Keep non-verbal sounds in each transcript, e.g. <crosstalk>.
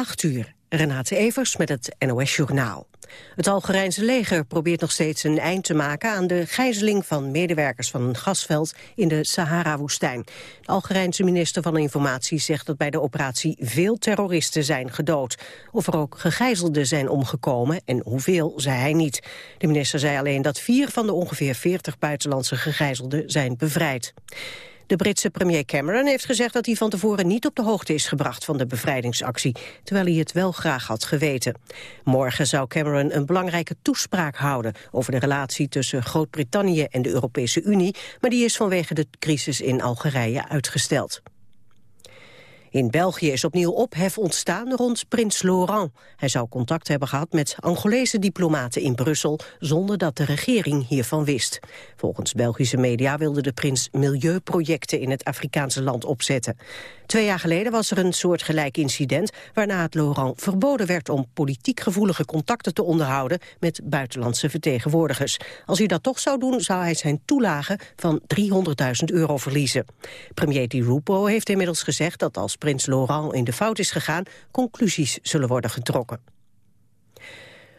8 uur. Renate Evers met het NOS Journaal. Het Algerijnse leger probeert nog steeds een eind te maken aan de gijzeling van medewerkers van een gasveld in de Sahara-woestijn. De Algerijnse minister van Informatie zegt dat bij de operatie veel terroristen zijn gedood. Of er ook gegijzelden zijn omgekomen en hoeveel, zei hij niet. De minister zei alleen dat vier van de ongeveer 40 buitenlandse gegijzelden zijn bevrijd. De Britse premier Cameron heeft gezegd dat hij van tevoren niet op de hoogte is gebracht van de bevrijdingsactie, terwijl hij het wel graag had geweten. Morgen zou Cameron een belangrijke toespraak houden over de relatie tussen Groot-Brittannië en de Europese Unie, maar die is vanwege de crisis in Algerije uitgesteld. In België is opnieuw ophef ontstaan rond prins Laurent. Hij zou contact hebben gehad met Angolese diplomaten in Brussel... zonder dat de regering hiervan wist. Volgens Belgische media wilde de prins milieuprojecten... in het Afrikaanse land opzetten. Twee jaar geleden was er een soortgelijk incident... waarna het Laurent verboden werd om politiek gevoelige contacten te onderhouden... met buitenlandse vertegenwoordigers. Als hij dat toch zou doen, zou hij zijn toelage van 300.000 euro verliezen. Premier Di Rupo heeft inmiddels gezegd dat als prins Laurent in de fout is gegaan... conclusies zullen worden getrokken.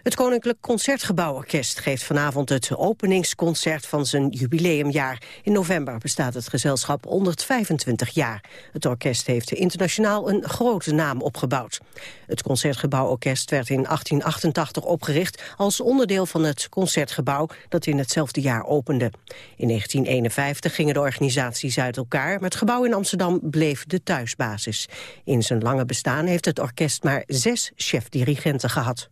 Het Koninklijk Concertgebouworkest geeft vanavond het openingsconcert van zijn jubileumjaar. In november bestaat het gezelschap 125 jaar. Het orkest heeft internationaal een grote naam opgebouwd. Het Concertgebouworkest werd in 1888 opgericht als onderdeel van het Concertgebouw dat in hetzelfde jaar opende. In 1951 gingen de organisaties uit elkaar, maar het gebouw in Amsterdam bleef de thuisbasis. In zijn lange bestaan heeft het orkest maar zes chef-dirigenten gehad.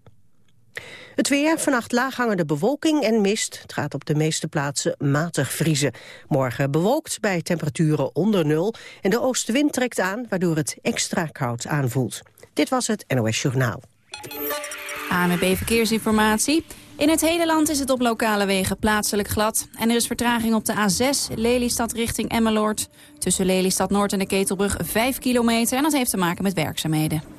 Het weer, vannacht laaghangende bewolking en mist. Het gaat op de meeste plaatsen matig vriezen. Morgen bewolkt bij temperaturen onder nul. En de oostenwind trekt aan, waardoor het extra koud aanvoelt. Dit was het NOS Journaal. ANWB Verkeersinformatie. In het hele land is het op lokale wegen plaatselijk glad. En er is vertraging op de A6, Lelystad richting Emmeloord. Tussen Lelystad Noord en de Ketelbrug 5 kilometer. En dat heeft te maken met werkzaamheden.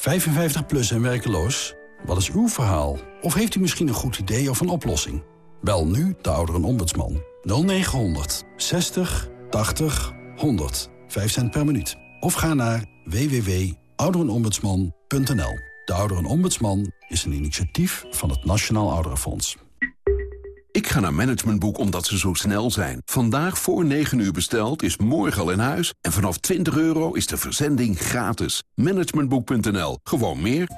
55 plus en werkeloos? Wat is uw verhaal? Of heeft u misschien een goed idee of een oplossing? Bel nu de ouderenombudsman. 0900 60 80 100. 5 cent per minuut. Of ga naar www.ouderenombudsman.nl. De Ouderenombudsman is een initiatief van het Nationaal Ouderenfonds. Ik ga naar Managementboek omdat ze zo snel zijn. Vandaag voor 9 uur besteld is morgen al in huis. En vanaf 20 euro is de verzending gratis. Managementboek.nl. Gewoon meer.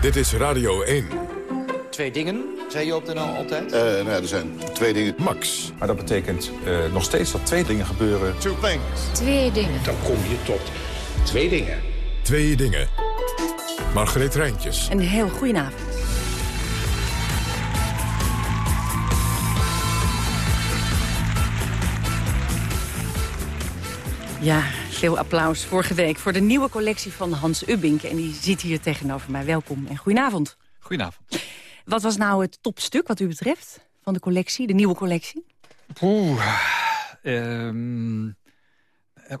Dit is Radio 1. Twee dingen, zei je op de NL altijd? Uh, nou ja, er zijn twee dingen. Max. Maar dat betekent uh, nog steeds dat twee dingen gebeuren. Two things. Twee dingen. Dan kom je tot Twee dingen. Twee dingen. Margreet Rijntjes. Een heel goedenavond. Ja, veel applaus vorige week voor de nieuwe collectie van Hans Ubbink. En die zit hier tegenover mij. Welkom en goedenavond. Goedenavond. Wat was nou het topstuk wat u betreft van de collectie, de nieuwe collectie? Oeh, um,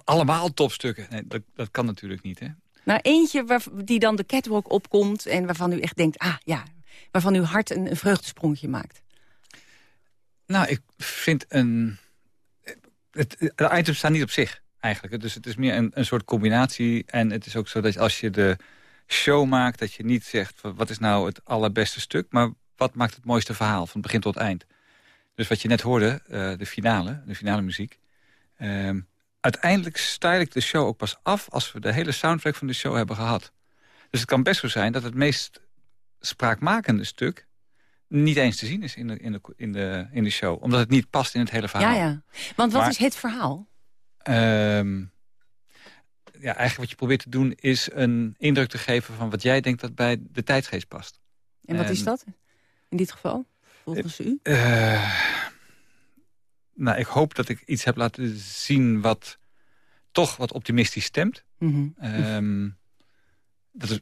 allemaal topstukken. Nee, dat, dat kan natuurlijk niet, hè? Nou, eentje waar, die dan de catwalk opkomt... en waarvan u echt denkt, ah ja, waarvan uw hart een, een vreugdesprongje maakt. Nou, ik vind een... Het, de items staan niet op zich, eigenlijk. Dus het is meer een, een soort combinatie. En het is ook zo dat als je de show maakt... dat je niet zegt, wat is nou het allerbeste stuk... maar wat maakt het mooiste verhaal, van begin tot eind. Dus wat je net hoorde, uh, de finale, de finale muziek... Uh, uiteindelijk stijl ik de show ook pas af... als we de hele soundtrack van de show hebben gehad. Dus het kan best zo zijn dat het meest spraakmakende stuk... niet eens te zien is in de, in de, in de, in de show. Omdat het niet past in het hele verhaal. Ja, ja. Want wat is het verhaal? Um, ja, eigenlijk wat je probeert te doen is een indruk te geven... van wat jij denkt dat bij de tijdsgeest past. En wat is dat in dit geval, volgens u? Uh, nou, ik hoop dat ik iets heb laten zien wat toch wat optimistisch stemt. Mhm. Ehm, dat, is,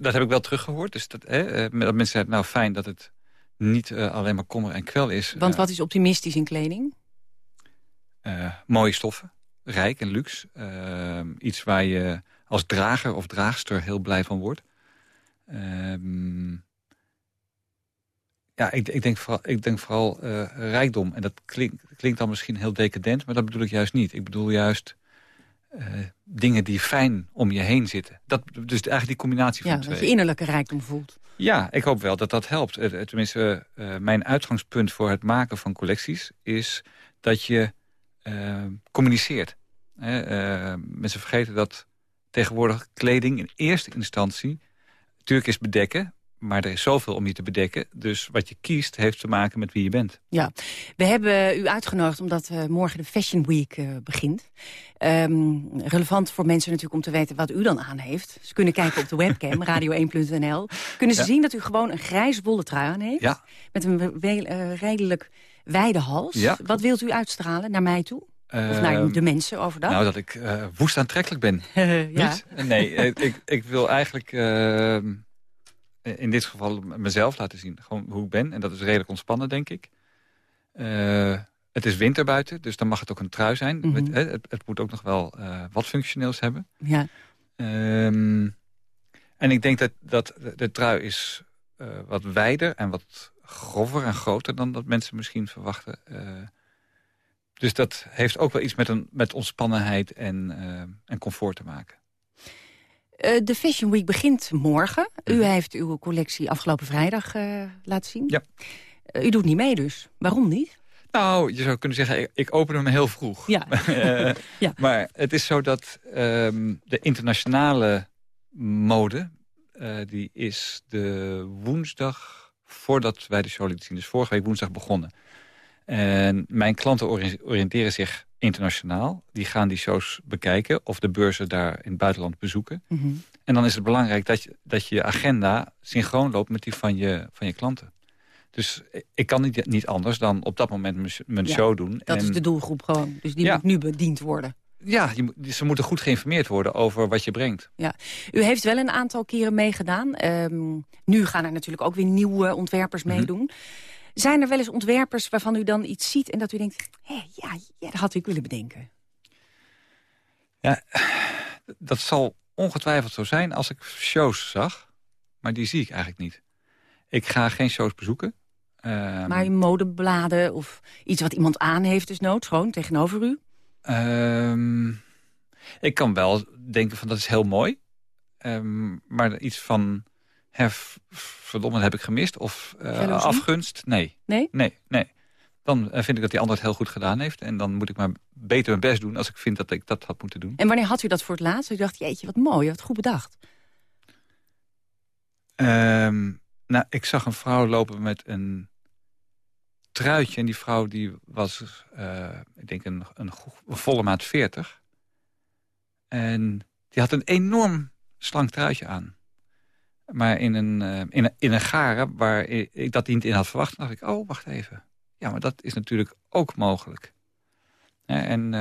dat, heb ik wel teruggehoord. Dus dat, hè, dat mensen zeggen, nou fijn dat het niet uh, alleen maar kommer en kwel is. Want wat is optimistisch in kleding? Uh, mooie stoffen, rijk en luxe. Uh, iets waar je als drager of draagster heel blij van wordt. Ja, ik, ik, denk vooral, ik denk vooral rijkdom. En dat klinkt, klinkt dan misschien heel decadent, maar dat bedoel ik juist niet. Ik bedoel juist dingen die fijn om je heen zitten. Dat, dus eigenlijk die combinatie van ja, twee. dat je innerlijke rijkdom voelt. Ja, ik hoop wel dat dat helpt. Tenminste, uh, mijn uitgangspunt voor het maken van collecties... is dat je communiceert. Mensen vergeten dat tegenwoordig kleding in eerste instantie... natuurlijk is bedekken, maar er is zoveel om je te bedekken. Dus wat je kiest heeft te maken met wie je bent. Ja, we hebben u uitgenodigd omdat morgen de Fashion Week uh, begint. Um, relevant voor mensen natuurlijk om te weten wat u dan aan heeft. Ze kunnen kijken op de webcam, <laughs> radio1.nl. Kunnen ze ja. zien dat u gewoon een grijs wollen trui aan heeft. Ja. Met een uh, redelijk wijde hals. Ja. Wat wilt u uitstralen naar mij toe? Of naar de mensen overdag? Nou, dat ik uh, woest aantrekkelijk ben. <laughs> ja. Niet? Nee, ik, ik, wil eigenlijk uh, in dit geval mezelf laten zien. Gewoon hoe ik ben. En dat is redelijk ontspannen, denk ik. Uh, het is winter buiten, dus dan mag het ook een trui zijn. Mhm. Het, het, moet ook nog wel wat functioneels hebben. Ja. Um, en ik denk dat, dat de trui is wat wijder en wat grover en groter dan dat mensen misschien verwachten. dus dat heeft ook wel iets met, een, met ontspannenheid en, en comfort te maken. Uh, de Fashion Week begint morgen. U heeft uw collectie afgelopen vrijdag uh, laten zien. Ja. Uh, u doet niet mee dus. Waarom niet? Nou, je zou kunnen zeggen, ik, ik open hem heel vroeg. Ja. <laughs> <laughs> ja. Maar het is zo dat um, de internationale mode... die is de woensdag voordat wij de show lieten zien. Dus vorige week woensdag begonnen. En mijn klanten oriënteren zich internationaal. Die gaan die shows bekijken of de beurzen daar in het buitenland bezoeken. Mm -hmm. En dan is het belangrijk dat je, dat je agenda synchroon loopt met die van je, van je klanten. Dus ik kan niet, niet anders dan op dat moment mijn ja, show doen. Dat en, is de doelgroep gewoon. Dus die ja. moet nu bediend worden. Ja, je, ze moeten goed geïnformeerd worden over wat je brengt. Ja. U heeft wel een aantal keren meegedaan. Um, nu gaan er natuurlijk ook weer nieuwe ontwerpers Mhm. meedoen. Mm -hmm. Zijn er wel eens ontwerpers waarvan u dan iets ziet... en dat u denkt, hé, ja, ja, dat had ik willen bedenken? Ja, dat zal ongetwijfeld zo zijn als ik shows zag. Maar die zie ik eigenlijk niet. Ik ga geen shows bezoeken. Maar in modebladen of iets wat iemand aan heeft dus noods, gewoon tegenover u? Um, ik kan wel denken van dat is heel mooi. Um, maar iets van... Hef, verdomme, heb ik gemist. Of uh, afgunst, nee. Nee? Nee, nee. Dan uh, vind ik dat die ander het heel goed gedaan heeft. En dan moet ik maar beter mijn best doen als ik vind dat ik dat had moeten doen. En wanneer had u dat voor het laatst? U dacht, jeetje, wat mooi, wat goed bedacht. Um, nou, ik zag een vrouw lopen met een truitje. En die vrouw die was, uh, ik denk, een, een, een volle maat 40. En die had een enorm slank truitje aan. Maar in een, in een, in een garen waar ik dat niet in had verwacht... dacht ik, oh, wacht even. Ja, maar dat is natuurlijk ook mogelijk. Ja, en,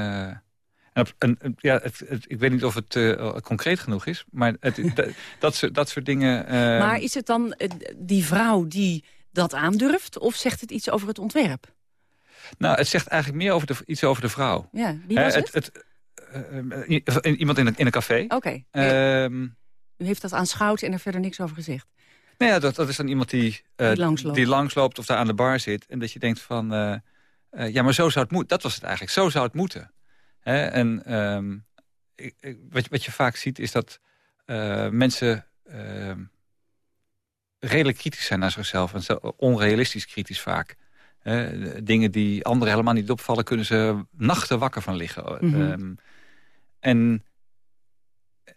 en, en, ja, het, het, ik weet niet of het uh, concreet genoeg is... maar het, <laughs> dat, dat, soort, dat soort dingen... maar is het dan die vrouw die dat aandurft... of zegt het iets over het ontwerp? Nou, het zegt eigenlijk meer over de, iets over de vrouw. Ja, wie was het? het iemand in een, in een café. Oké. Okay. U heeft dat aanschouwd en er verder niks over gezegd? Nou ja, dat, dat is dan iemand die, uh, die, langsloopt. die langsloopt of daar aan de bar zit. En dat je denkt van, uh, uh, ja, maar zo zou het moeten. Dat was het eigenlijk. Zo zou het moeten. Hè? En um, ik, ik, wat, wat je vaak ziet is dat mensen ehm, redelijk kritisch zijn naar zichzelf. En onrealistisch kritisch vaak. dingen die anderen helemaal niet opvallen, kunnen ze nachten wakker van liggen. Mhm. Mm -hmm. en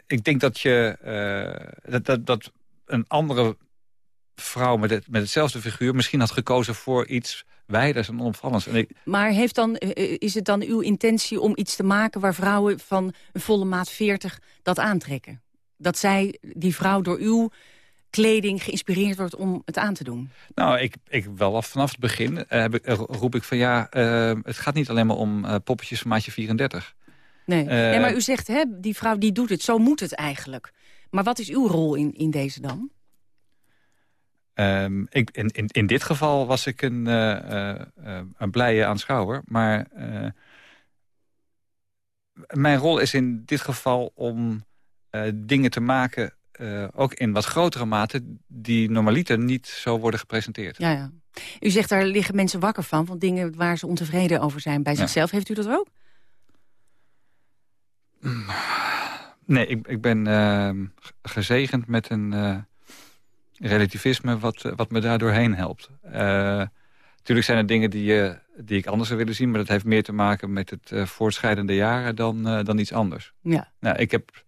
ik denk dat je dat, dat, dat een andere vrouw met, het, met hetzelfde figuur... misschien had gekozen voor iets wijders en onopvallends. En ik, Maar heeft dan, eh, is het dan uw intentie om iets te maken... waar vrouwen van een volle maat 40 dat aantrekken? Dat zij, die vrouw, door uw kleding geïnspireerd wordt om het aan te doen? Nou, ik, ik wel af vanaf het begin eh, heb ik, eh, roep ik van ja, eh, het gaat niet alleen maar om eh, poppetjes van maatje 34. Nee. Eh, nee, maar u zegt, hè, die vrouw die doet het, zo moet het eigenlijk. Maar wat is uw rol in, in deze dan? Ehm, ik, in, in, in dit geval was ik een, eh, een blije aanschouwer. Maar mijn rol is in dit geval om dingen te maken... ook in wat grotere mate... die normaliter niet zo worden gepresenteerd. Ja, ja. U zegt, daar liggen mensen wakker van, van dingen waar ze ontevreden over zijn bij Ja. zichzelf. Heeft u dat ook? Nee, ik, ik ben ehm, gezegend met een eh, relativisme wat, eh, wat me daar doorheen helpt. Natuurlijk zijn er dingen die, eh, die ik anders zou willen zien... maar dat heeft meer te maken met het eh, voortschrijdende jaren dan, eh, dan iets anders. Ja. Nou, ik heb,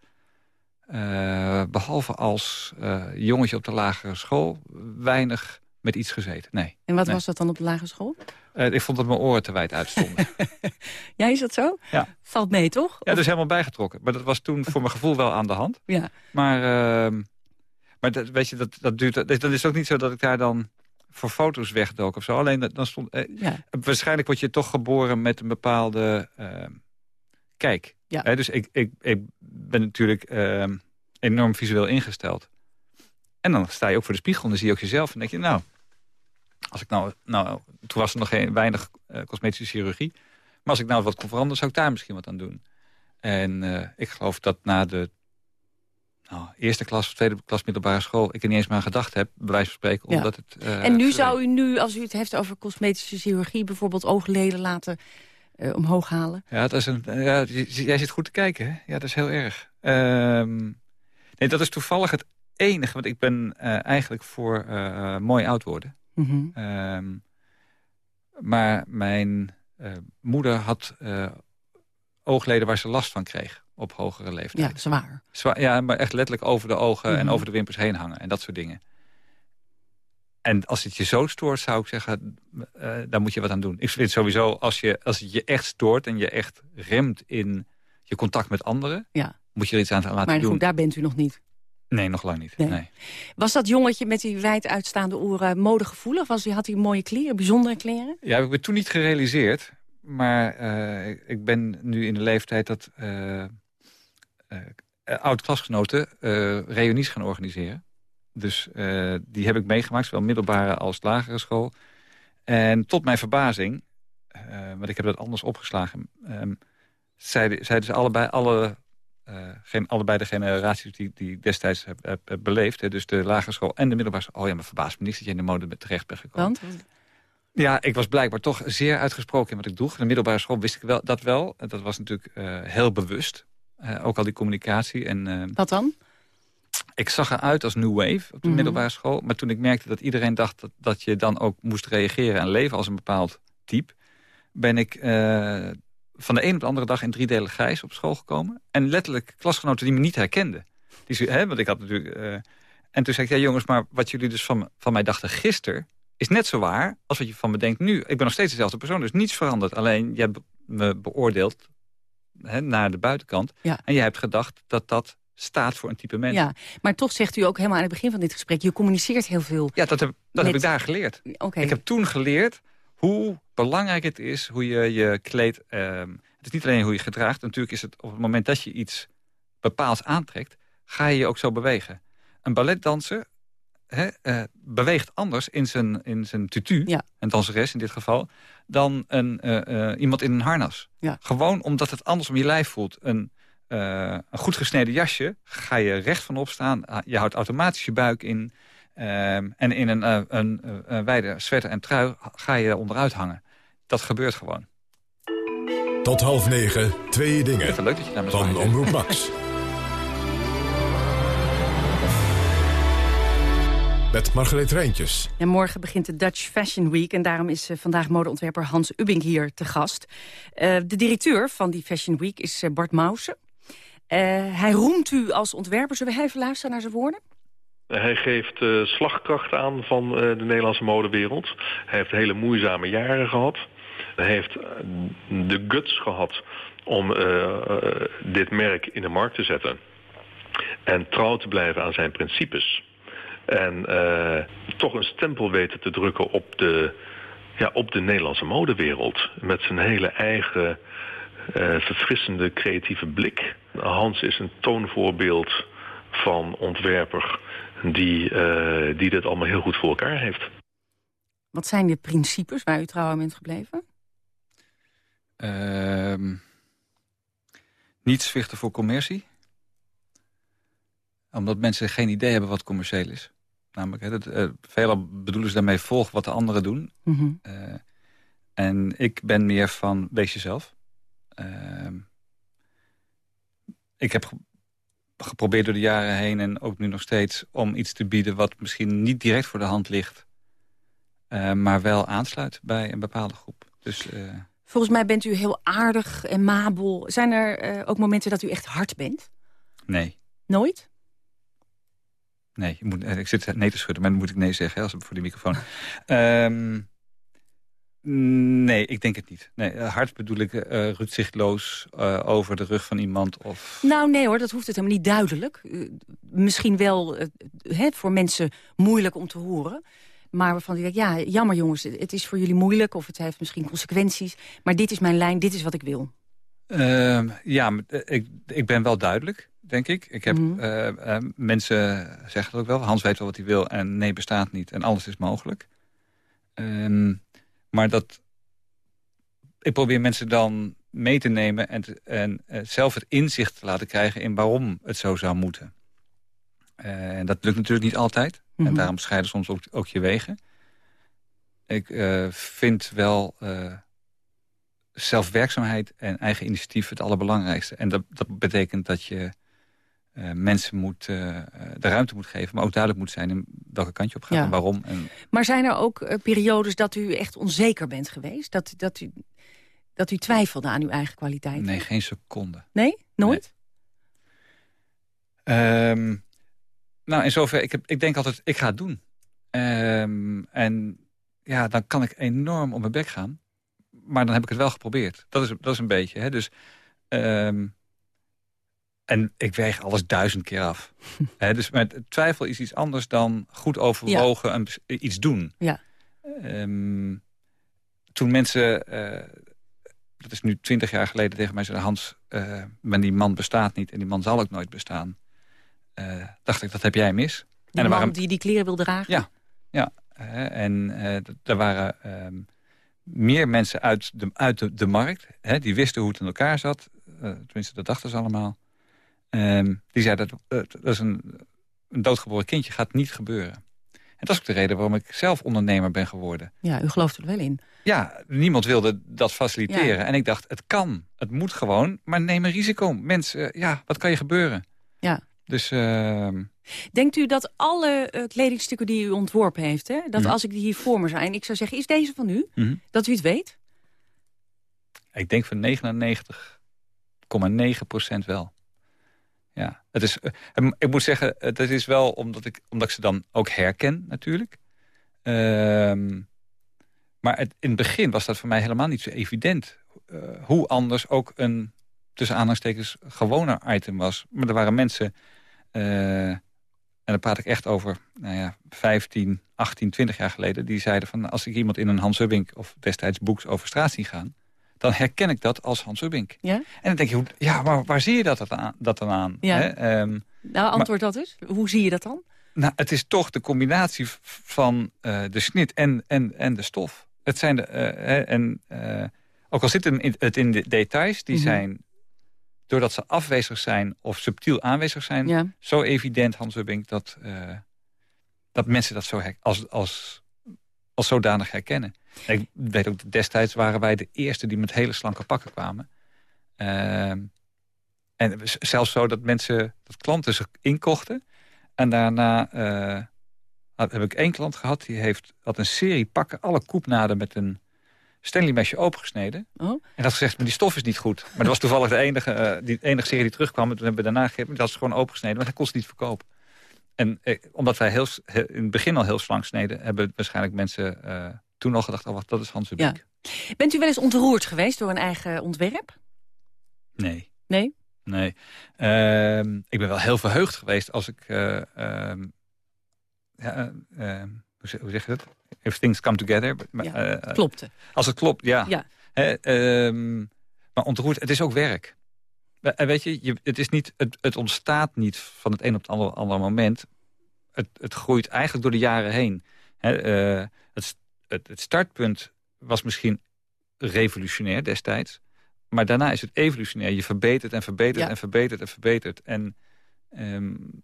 eh, behalve als eh, jongetje op de lagere school... weinig met iets gezeten, nee. En wat Nee. was dat dan op de lagere school? Eh, ik vond dat mijn oren te wijd uitstonden. <laughs> Ja, is dat zo? Ja. Valt mee, toch? Ja, dus helemaal bijgetrokken. Maar dat was toen voor mijn gevoel wel aan de hand. Ja. Maar, ehm, maar dat, weet je, dat, dat duurt. Dat, is ook niet zo dat ik daar dan voor foto's wegdook of zo. Alleen dan stond. eh, Ja. Waarschijnlijk word je toch geboren met een bepaalde ehm, kijk. Ja. Dus ik, ik, ik ben natuurlijk ehm, enorm visueel ingesteld. En dan sta je ook voor de spiegel en dan zie je ook jezelf. En denk je, nou, als ik nou, nou toen was er nog geen weinig eh, cosmetische chirurgie. Maar als ik nou wat kon veranderen, zou ik daar misschien wat aan doen. En eh, ik geloof dat na de nou, eerste klas of tweede klas middelbare school... ik er niet eens maar aan gedacht heb, bij wijze van spreken, Ja. omdat het... eh, en nu zou u nu, als u het heeft over cosmetische chirurgie... bijvoorbeeld oogleden laten eh, omhoog halen? Ja, dat is een, ja, jij zit goed te kijken, hè? Ja, dat is heel erg. Ehm, nee, dat is toevallig het enige, want ik ben eh, eigenlijk voor eh, mooi oud worden. Mhm. Ehm, maar mijn eh, moeder had eh, oogleden waar ze last van kreeg op hogere leeftijd. Ja, zwaar. Zwa- ja, maar echt letterlijk over de ogen en Mhm. over de wimpers heen hangen en dat soort dingen. En als het je zo stoort, zou ik zeggen, eh, daar moet je wat aan doen. Ik vind sowieso, als, je, als het je echt stoort en je echt remt in je contact met anderen... Ja. moet je er iets aan laten Maar doen. goed, daar bent u nog niet. Nee, nog lang niet. Nee. Nee. Was dat jongetje met die wijd uitstaande oren modegevoelig? Was, hij- had hij mooie kleren, bijzondere kleren? Ja, heb ik me toen niet gerealiseerd. Maar eh, ik- ben nu in de leeftijd dat eh, oud-klasgenoten reunies gaan organiseren. Dus die heb ik meegemaakt, zowel middelbare als lagere school. En tot mijn verbazing, want ik heb dat anders opgeslagen... ehm, zeiden, zeiden ze allebei, alle, geen, allebei de generaties die, die ik destijds heb, heb, heb beleefd... Hè, dus de lagere school en de middelbare school... oh ja, maar verbaast me niks dat je in de mode terecht bent gekomen. Want? Ja, ik was blijkbaar toch zeer uitgesproken in wat ik droeg. In de middelbare school wist ik wel, dat wel. En Dat was natuurlijk eh, heel bewust. Eh, ook al die communicatie. En, eh, Wat dan? ik zag eruit als New Wave op de Mhm. middelbare school. Maar toen ik merkte dat iedereen dacht dat, dat je dan ook moest reageren... en leven als een bepaald type... ben ik eh, van de een op de andere dag in drie delen grijs op school gekomen. En letterlijk klasgenoten die me niet herkenden. Die, ze- hè, want ik had natuurlijk... eh, en toen zei ik, ja jongens, maar wat jullie dus van, van mij dachten gisteren... is net zo waar als wat je van me denkt nu. Ik ben nog steeds dezelfde persoon, dus niets veranderd. Alleen, jij hebt me beoordeeld hè, naar de buitenkant. Ja. En jij hebt gedacht dat dat staat voor een type mens. Ja, maar toch zegt u ook helemaal aan het begin van dit gesprek... je communiceert heel veel. Ja, dat heb, dat Met- heb ik daar geleerd. Oké. Ik heb toen geleerd hoe belangrijk het is hoe je je kleedt. ehm, het is niet alleen hoe je gedraagt. Natuurlijk is het op het moment dat je iets bepaalds aantrekt... ga je je ook zo bewegen. Een balletdanser hè, eh, beweegt anders in zijn, in zijn tutu... Ja. een danseres in dit geval... dan een, eh, eh, iemand in een harnas. Ja. Gewoon omdat het anders om je lijf voelt. Een, een goed gesneden jasje ga je recht van opstaan. Ah, Je houdt automatisch je buik in... Ehm, en in een, eh, een, eh, een wijde sweater en trui ga je onderuit hangen. Dat gebeurt gewoon. Tot half negen, twee dingen. Leuk dat je naar me Van? Omroep Max. <laughs> Met Margreet Rijntjes. En morgen begint de Dutch Fashion Week... en daarom is eh, vandaag modeontwerper Hans Ubbing hier te gast. Eh, de directeur van die Fashion Week is Bart Mausen. Eh, hij roemt u als ontwerper. Zullen we even luisteren naar zijn woorden? Hij geeft uh, slagkracht aan van uh, de Nederlandse modewereld. Hij heeft hele moeizame jaren gehad. Hij heeft de guts gehad om uh, dit merk in de markt te zetten. En trouw te blijven aan zijn principes. En toch een stempel weten te drukken op de, ja, op de Nederlandse modewereld. Met zijn hele eigen verfrissende creatieve blik. Hans is een toonvoorbeeld van ontwerper die, uh, die dit allemaal heel goed voor elkaar heeft. Wat zijn de principes waar u trouw aan bent gebleven? Uh, niet zwichten voor commercie. Omdat mensen geen idee hebben wat commercieel is. Namelijk, hè, dat, uh, veelal bedoelen ze daarmee volg wat de anderen doen. Mm -hmm. uh, en ik ben meer van wees jezelf. Ehm, ik heb geprobeerd door de jaren heen en ook nu nog steeds... om iets te bieden wat misschien niet direct voor de hand ligt... Uh, maar wel aansluit bij een bepaalde groep. Dus, uh... Volgens mij bent u heel aardig en mabel. Zijn er uh, ook momenten dat u echt hard bent? Nee. Nooit? Nee, je moet, ik zit nee te schudden, maar dan moet ik nee zeggen als voor die microfoon. um, <laughs> Nee, ik denk het niet. Nee, hard bedoel ik uh, rutzichtloos uh, over de rug van iemand. Of... Nou nee hoor, dat hoeft het helemaal niet duidelijk. Uh, misschien wel voor mensen moeilijk om te horen. Maar waarvan ik denk, ja, jammer jongens, het is voor jullie moeilijk... of het heeft misschien consequenties. Maar dit is mijn lijn, dit is wat ik wil. Ehm, ja, ik, ik ben wel duidelijk, denk ik. ik heb, mm -hmm. mensen zeggen het ook wel, Hans weet wel wat hij wil... en nee bestaat niet en alles is mogelijk. Ehm, maar dat, ik probeer mensen dan mee te nemen en, te, en uh, zelf het inzicht te laten krijgen in waarom het zo zou moeten. Uh, en dat lukt natuurlijk niet altijd. Mm -hmm. En daarom scheiden soms ook, ook je wegen. Ik uh, vind wel zelfwerkzaamheid en eigen initiatief het allerbelangrijkste. En dat, dat betekent dat je uh, mensen moet, uh, de ruimte moet geven... maar ook duidelijk moet zijn in welke kant je op gaat ja. en waarom. En... Maar zijn er ook uh, periodes dat u echt onzeker bent geweest? Dat, dat, u, dat u twijfelde aan uw eigen kwaliteit? Nee, geen seconde. Nee? Nooit? Nee. Um, nou, in zover, ik, heb, ik denk altijd, ik ga het doen. Um, en ja, dan kan ik enorm op mijn bek gaan. Maar dan heb ik het wel geprobeerd. Dat is, dat is een beetje, hè. Dus... Um, En ik weeg alles duizend keer af. <laughs> He, dus met twijfel is iets anders dan goed overwogen ja. en iets doen. Ja. Um, toen mensen, uh, dat is nu twintig jaar geleden tegen mij zeiden... Hans, uh, maar die man bestaat niet en die man zal ook nooit bestaan. Uh, dacht ik, dat heb jij mis. Die en man waren, die die kleren wil dragen? Ja, ja. en er waren um, meer mensen uit de, uit de, de markt... He, die wisten hoe het in elkaar zat. tenminste, dat dachten ze allemaal. Um, die zei dat, dat is een, een doodgeboren kindje gaat niet gebeuren. En dat is ook de reden waarom ik zelf ondernemer ben geworden. Ja, u gelooft er wel in. Ja, niemand wilde dat faciliteren. Ja. En ik dacht, het kan, het moet gewoon, maar neem een risico. Mensen, ja, wat kan je gebeuren? Ja. Dus... Uh... Denkt u dat alle uh, kledingstukken die u ontworpen heeft... Hè, dat mm. als ik die hier voor me zijn, ik zou zeggen, is deze van u? Mm -hmm. Dat u het weet? Ik denk van 99,9% wel. Het is, uh, ik moet zeggen, het is wel omdat ik, omdat ik ze dan ook herken natuurlijk. Um, maar het, in het begin was dat voor mij helemaal niet zo evident. Uh, hoe anders ook een, tussen aanhalingstekens, gewone item was. Maar er waren mensen, uh, en dan praat ik echt over nou ja, 15, 18, 20 jaar geleden... die zeiden van als ik iemand in een Hans Hubbink of destijds Boeks over straat zie gaan dan herken ik dat als Hans Ubbink. Ja? En dan denk je, ja, maar waar zie je dat, dat, aan, dat dan aan? Ja. Hè? Um, nou, antwoord maar, dat eens. Hoe zie je dat dan? Nou, het is toch de combinatie van uh, de snit en, en, en de stof. Het zijn de, uh, en, uh, ook al zit het in de details, die mm -hmm. zijn, doordat ze afwezig zijn of subtiel aanwezig zijn, ja. zo evident, Hans Ubbink, dat, dat mensen dat zo als, als, als zodanig herkennen. Ik weet ook, destijds waren wij de eerste die met hele slanke pakken kwamen. Uh, en zelfs zo dat mensen, dat klanten zich inkochten. En daarna uh, had, heb ik één klant gehad, die heeft, had een serie pakken, alle koepnaden met een Stanley mesje opengesneden. Oh. En had gezegd, maar die stof is niet goed. Maar dat was toevallig de enige, uh, die enige serie die terugkwam. En toen hebben we daarna gegeven, dat was gewoon opengesneden. Maar hij kon ze niet verkopen. En eh, omdat wij heel, in het begin al heel slank sneden... hebben waarschijnlijk mensen toen al gedacht... oh, wacht, dat is Hans de ja. Bent u wel eens ontroerd geweest door een eigen ontwerp? Nee. Nee? Nee. Uh, ik ben wel heel verheugd geweest als ik... Uh, ja, hoe zeg je dat? If things come together. Ja, klopte. Als het klopt, ja. ja. Ehm, maar ontroerd, het is ook werk. Weet je, je het, is niet, het, het, ontstaat niet van het een op het andere, andere moment. Het, het, groeit eigenlijk door de jaren heen. Het, het startpunt was misschien revolutionair destijds. Maar daarna is het evolutionair. Je verbetert en verbetert en verbetert en verbetert. En, um,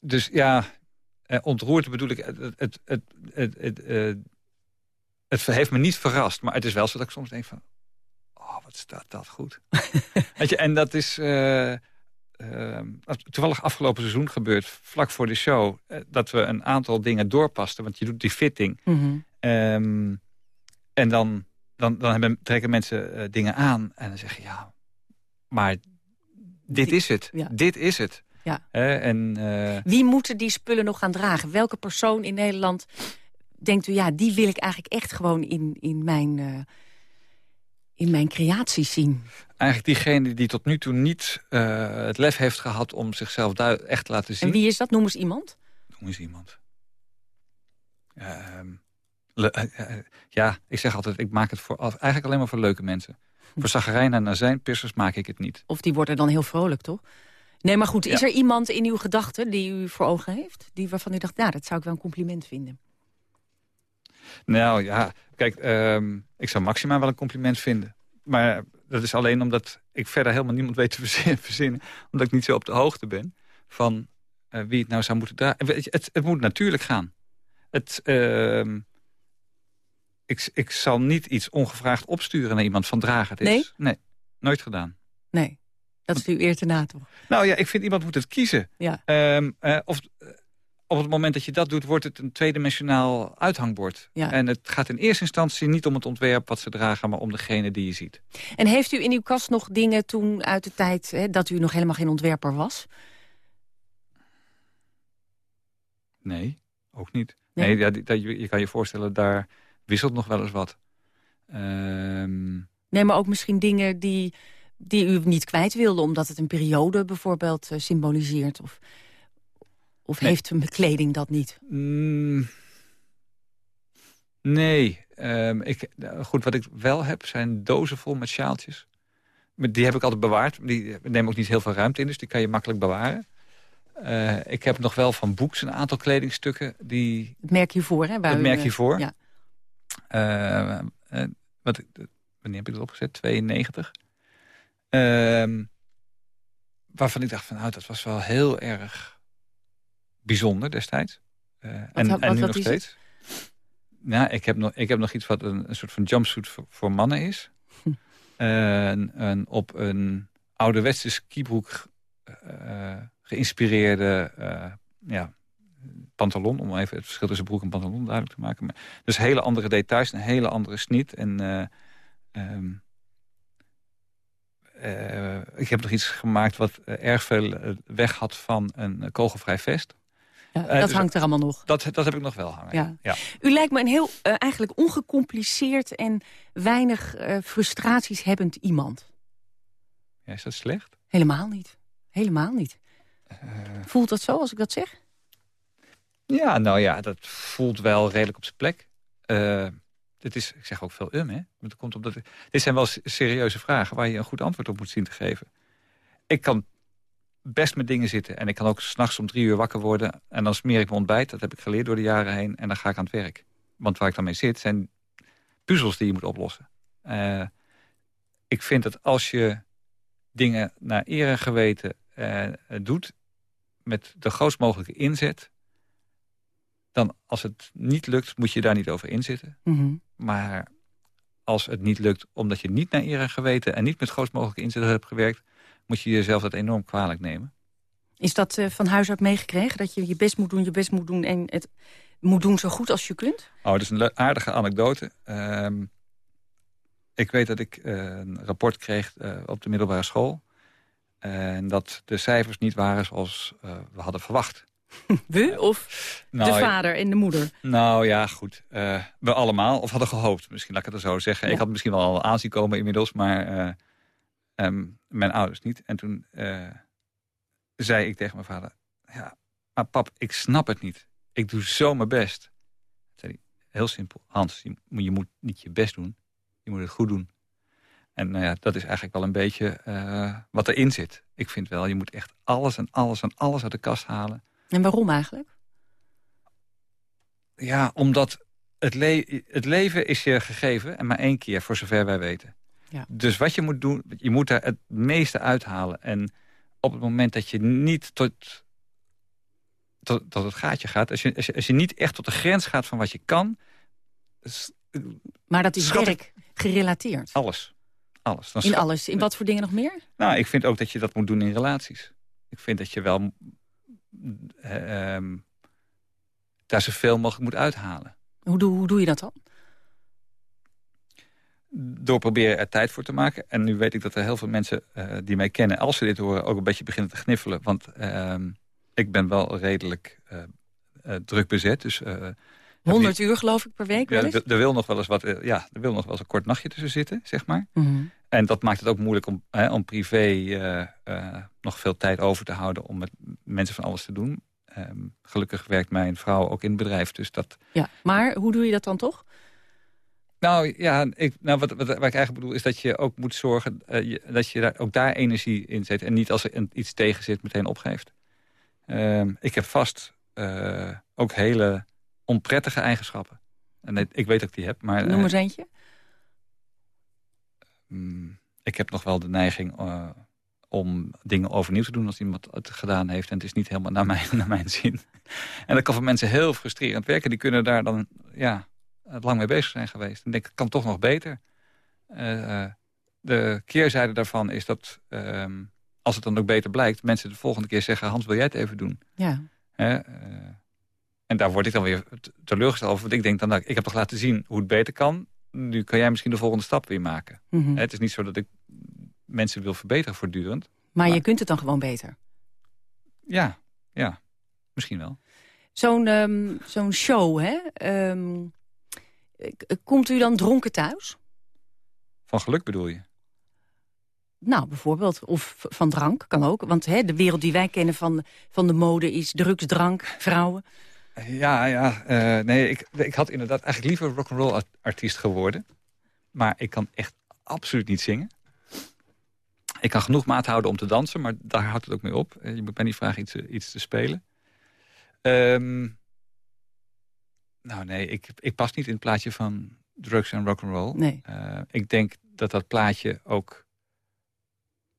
dus ja, eh, ontroerd bedoel ik... Het, het, het, het, het, uh, het heeft me niet verrast. Maar het is wel zo dat ik soms denk van... Oh, wat staat dat goed. <laughs> Weet je, en dat is... Uh, uh, toevallig afgelopen seizoen gebeurd, vlak voor de show... Uh, dat we een aantal dingen doorpasten. Want je doet die fitting. Mm -hmm. um, en dan, dan, dan hebben, trekken mensen uh, dingen aan. En dan zeggen ja, maar dit Die, is het. ja. Dit is het. Ja. en, uh, Wie moeten die spullen nog gaan dragen? Welke persoon in Nederland denkt u... ja, die wil ik eigenlijk echt gewoon in, in, mijn, in mijn creatie zien? Eigenlijk diegene die tot nu toe niet uh, het lef heeft gehad... om zichzelf echt te laten zien. En wie is dat? Noem eens iemand. Noem eens iemand. Ehm, ja, ik zeg altijd, ik maak het voor, eigenlijk alleen maar voor leuke mensen. Voor zaggerijnen en azijnpissers maak ik het niet. Of die worden dan heel vrolijk, toch? Nee, maar goed, is ja. er iemand in uw gedachten die u voor ogen heeft? Die waarvan u dacht, nou, dat zou ik wel een compliment vinden. Nou ja, kijk, um, ik zou Maxima wel een compliment vinden. Maar dat is alleen omdat ik verder helemaal niemand weet te <laughs> verzinnen. Omdat ik niet zo op de hoogte ben van uh, wie het nou zou moeten dragen. Het, het, moet natuurlijk gaan. Het, uh, ik, ik zal niet iets ongevraagd opsturen naar iemand van dragen. Het nee? Is, nee, nooit gedaan. Nee, dat is uw eer te na, toch? Nou ja, ik vind iemand moet het kiezen. Ja. Um, uh, of op het moment dat je dat doet, wordt het een tweedimensionaal uithangbord. Ja. En het gaat in eerste instantie niet om het ontwerp wat ze dragen... maar om degene die je ziet. En heeft u in uw kast nog dingen toen uit de tijd... Hè, dat u nog helemaal geen ontwerper was? Nee, ook niet. Nee, nee ja, dat, je, je kan je voorstellen, daar wisselt nog wel eens wat. Um... Nee, maar ook misschien dingen die, die u niet kwijt wilde... omdat het een periode bijvoorbeeld uh, symboliseert... Of... Of nee. heeft met kleding dat niet? Mm, nee. Um, ik, goed, wat ik wel heb zijn dozen vol met sjaaltjes. Die heb ik altijd bewaard. Die nemen ook niet heel veel ruimte in, dus die kan je makkelijk bewaren. Uh, ik heb nog wel van Boeks een aantal kledingstukken. Die... Het merk je voor, hè? Het merk je voor. Ja. Uh, uh, wat, wanneer heb ik dat opgezet? 92. Ehm, waarvan ik dacht van, nou, dat was wel heel erg bijzonder destijds. Uh, en, wat, en nu nog steeds. Nou, ik heb nog, ik heb nog iets wat een, een soort van jumpsuit voor, voor mannen is. Hm. Uh, een, een, op een ouderwetse skibroek uh, geïnspireerde ja, pantalon. Om even het verschil tussen broek en pantalon duidelijk te maken. Maar, dus hele andere details, een hele andere snit. En um, ik heb nog iets gemaakt wat erg veel weg had van een kogelvrij vest. Ja, dat dus hangt er allemaal nog. Dat, dat heb ik nog wel hangen. Ja. ja. U lijkt me een heel uh, eigenlijk ongecompliceerd en weinig uh, frustraties hebbend iemand. Ja, is dat slecht? Helemaal niet. Helemaal niet. Voelt dat zo als ik dat zeg? Ja, nou ja, dat voelt wel redelijk op zijn plek. dit is, ik zeg ook veel um, hè. Dat komt omdat, dit zijn wel serieuze vragen waar je een goed antwoord op moet zien te geven. Ik kan best met dingen zitten. En ik kan ook s'nachts om drie uur wakker worden. En dan smeer ik mijn ontbijt. Dat heb ik geleerd door de jaren heen. En dan ga ik aan het werk. Want waar ik dan mee zit zijn puzzels die je moet oplossen. Uh, ik vind dat als je dingen naar eer en geweten uh, doet... met de grootst mogelijke inzet... dan als het niet lukt, moet je daar niet over inzitten. Mm -hmm. Maar als het niet lukt omdat je niet naar eer en geweten... en niet met grootst mogelijke inzet hebt gewerkt moet je jezelf dat enorm kwalijk nemen. Is dat uh, van huis uit meegekregen? Dat je je best moet doen, je best moet doen... en het moet doen zo goed als je kunt? Oh, dat is een aardige anekdote. Uh, ik weet dat ik uh, een rapport kreeg uh, op de middelbare school. En dat de cijfers niet waren zoals we hadden verwacht. <laughs> We of nou, de vader en de moeder? Nou ja, goed. We allemaal, of hadden gehoopt. Misschien laat ik het er zo zeggen. Ja. Ik had misschien wel al aanzien komen inmiddels, maar um, mijn ouders niet. En toen zei ik tegen mijn vader... Ja, maar pap, ik snap het niet. Ik doe zo mijn best. Zei hij, heel simpel. Hans, je, je moet niet je best doen. Je moet het goed doen. En nou ja, dat is eigenlijk wel een beetje uh, wat erin zit. Ik vind wel, je moet echt alles en alles en alles uit de kast halen. En waarom eigenlijk? Ja, omdat het, le het leven is je gegeven en maar één keer, voor zover wij weten. Ja. Dus wat je moet doen, je moet er het meeste uithalen. En op het moment dat je niet tot, tot, tot het gaatje gaat... Als je, als, je, als je niet echt tot de grens gaat van wat je kan... Maar dat is werk gerelateerd? Alles. Alles. Dan in alles. In wat voor dingen nog meer? Nou, ik vind ook dat je dat moet doen in relaties. Ik vind dat je wel uh, daar zoveel mogelijk moet uithalen. Hoe doe, hoe doe je dat dan? Door proberen er tijd voor te maken. En nu weet ik dat er heel veel mensen uh, die mij kennen... als ze dit horen, ook een beetje beginnen te gniffelen. Want uh, ik ben wel redelijk uh, druk bezet. Dus 100 uur geloof ik per week ja, er, wil nog wel eens wat, eh, ja, er wil nog wel eens een kort nachtje tussen zitten, zeg maar. Mhm. En dat maakt het ook moeilijk om, hè, om privé nog veel tijd over te houden... om met mensen van alles te doen. Um, gelukkig werkt mijn vrouw ook in het bedrijf, dus dat... Ja, maar hoe doe je dat dan toch? Nou ja, ik, nou, wat, wat, wat ik eigenlijk bedoel is dat je ook moet zorgen... Uh, je, dat je daar, ook daar energie in zet en niet als er iets tegen zit meteen opgeeft. Um, ik heb vast ook hele onprettige eigenschappen. En ik weet dat ik die heb. Maar, Noem eens eh, eentje. Mm, ik heb nog wel de neiging om dingen overnieuw te doen als iemand het gedaan heeft. En het is niet helemaal naar mijn, <laughs> naar mijn zin. En dat kan voor mensen heel frustrerend werken. Die kunnen daar dan ja, lang mee bezig zijn geweest. En denk, het kan toch nog beter. Uh, de keerzijde daarvan is dat, uh, als het dan ook beter blijkt... mensen de volgende keer zeggen, Hans, wil jij het even doen? Ja. En daar word ik dan weer teleurgesteld over. Want ik denk dan, nou, ik heb toch laten zien hoe het beter kan. Nu kan jij misschien de volgende stap weer maken. Mhm. Het is niet zo dat ik mensen wil verbeteren voortdurend. Maar, je kunt het dan gewoon beter? Ja, ja. Misschien wel. Zo'n um, zo'n show, hè? Um, komt u dan dronken thuis? Van geluk bedoel je? Nou, bijvoorbeeld. Of van drank, kan ook. Want hè, de wereld die wij kennen van, van de mode is drugs, drank, vrouwen. Ja, ja. Uh, nee, ik, ik had inderdaad eigenlijk liever rock'n'roll artiest geworden. Maar ik kan echt absoluut niet zingen. Ik kan genoeg maat houden om te dansen, maar daar houdt het ook mee op. Eh, je moet mij niet vragen iets, iets te spelen. Um, nou nee, ik, ik pas niet in het plaatje van drugs en rock'n'roll. Nee. Uh, ik denk dat dat plaatje ook...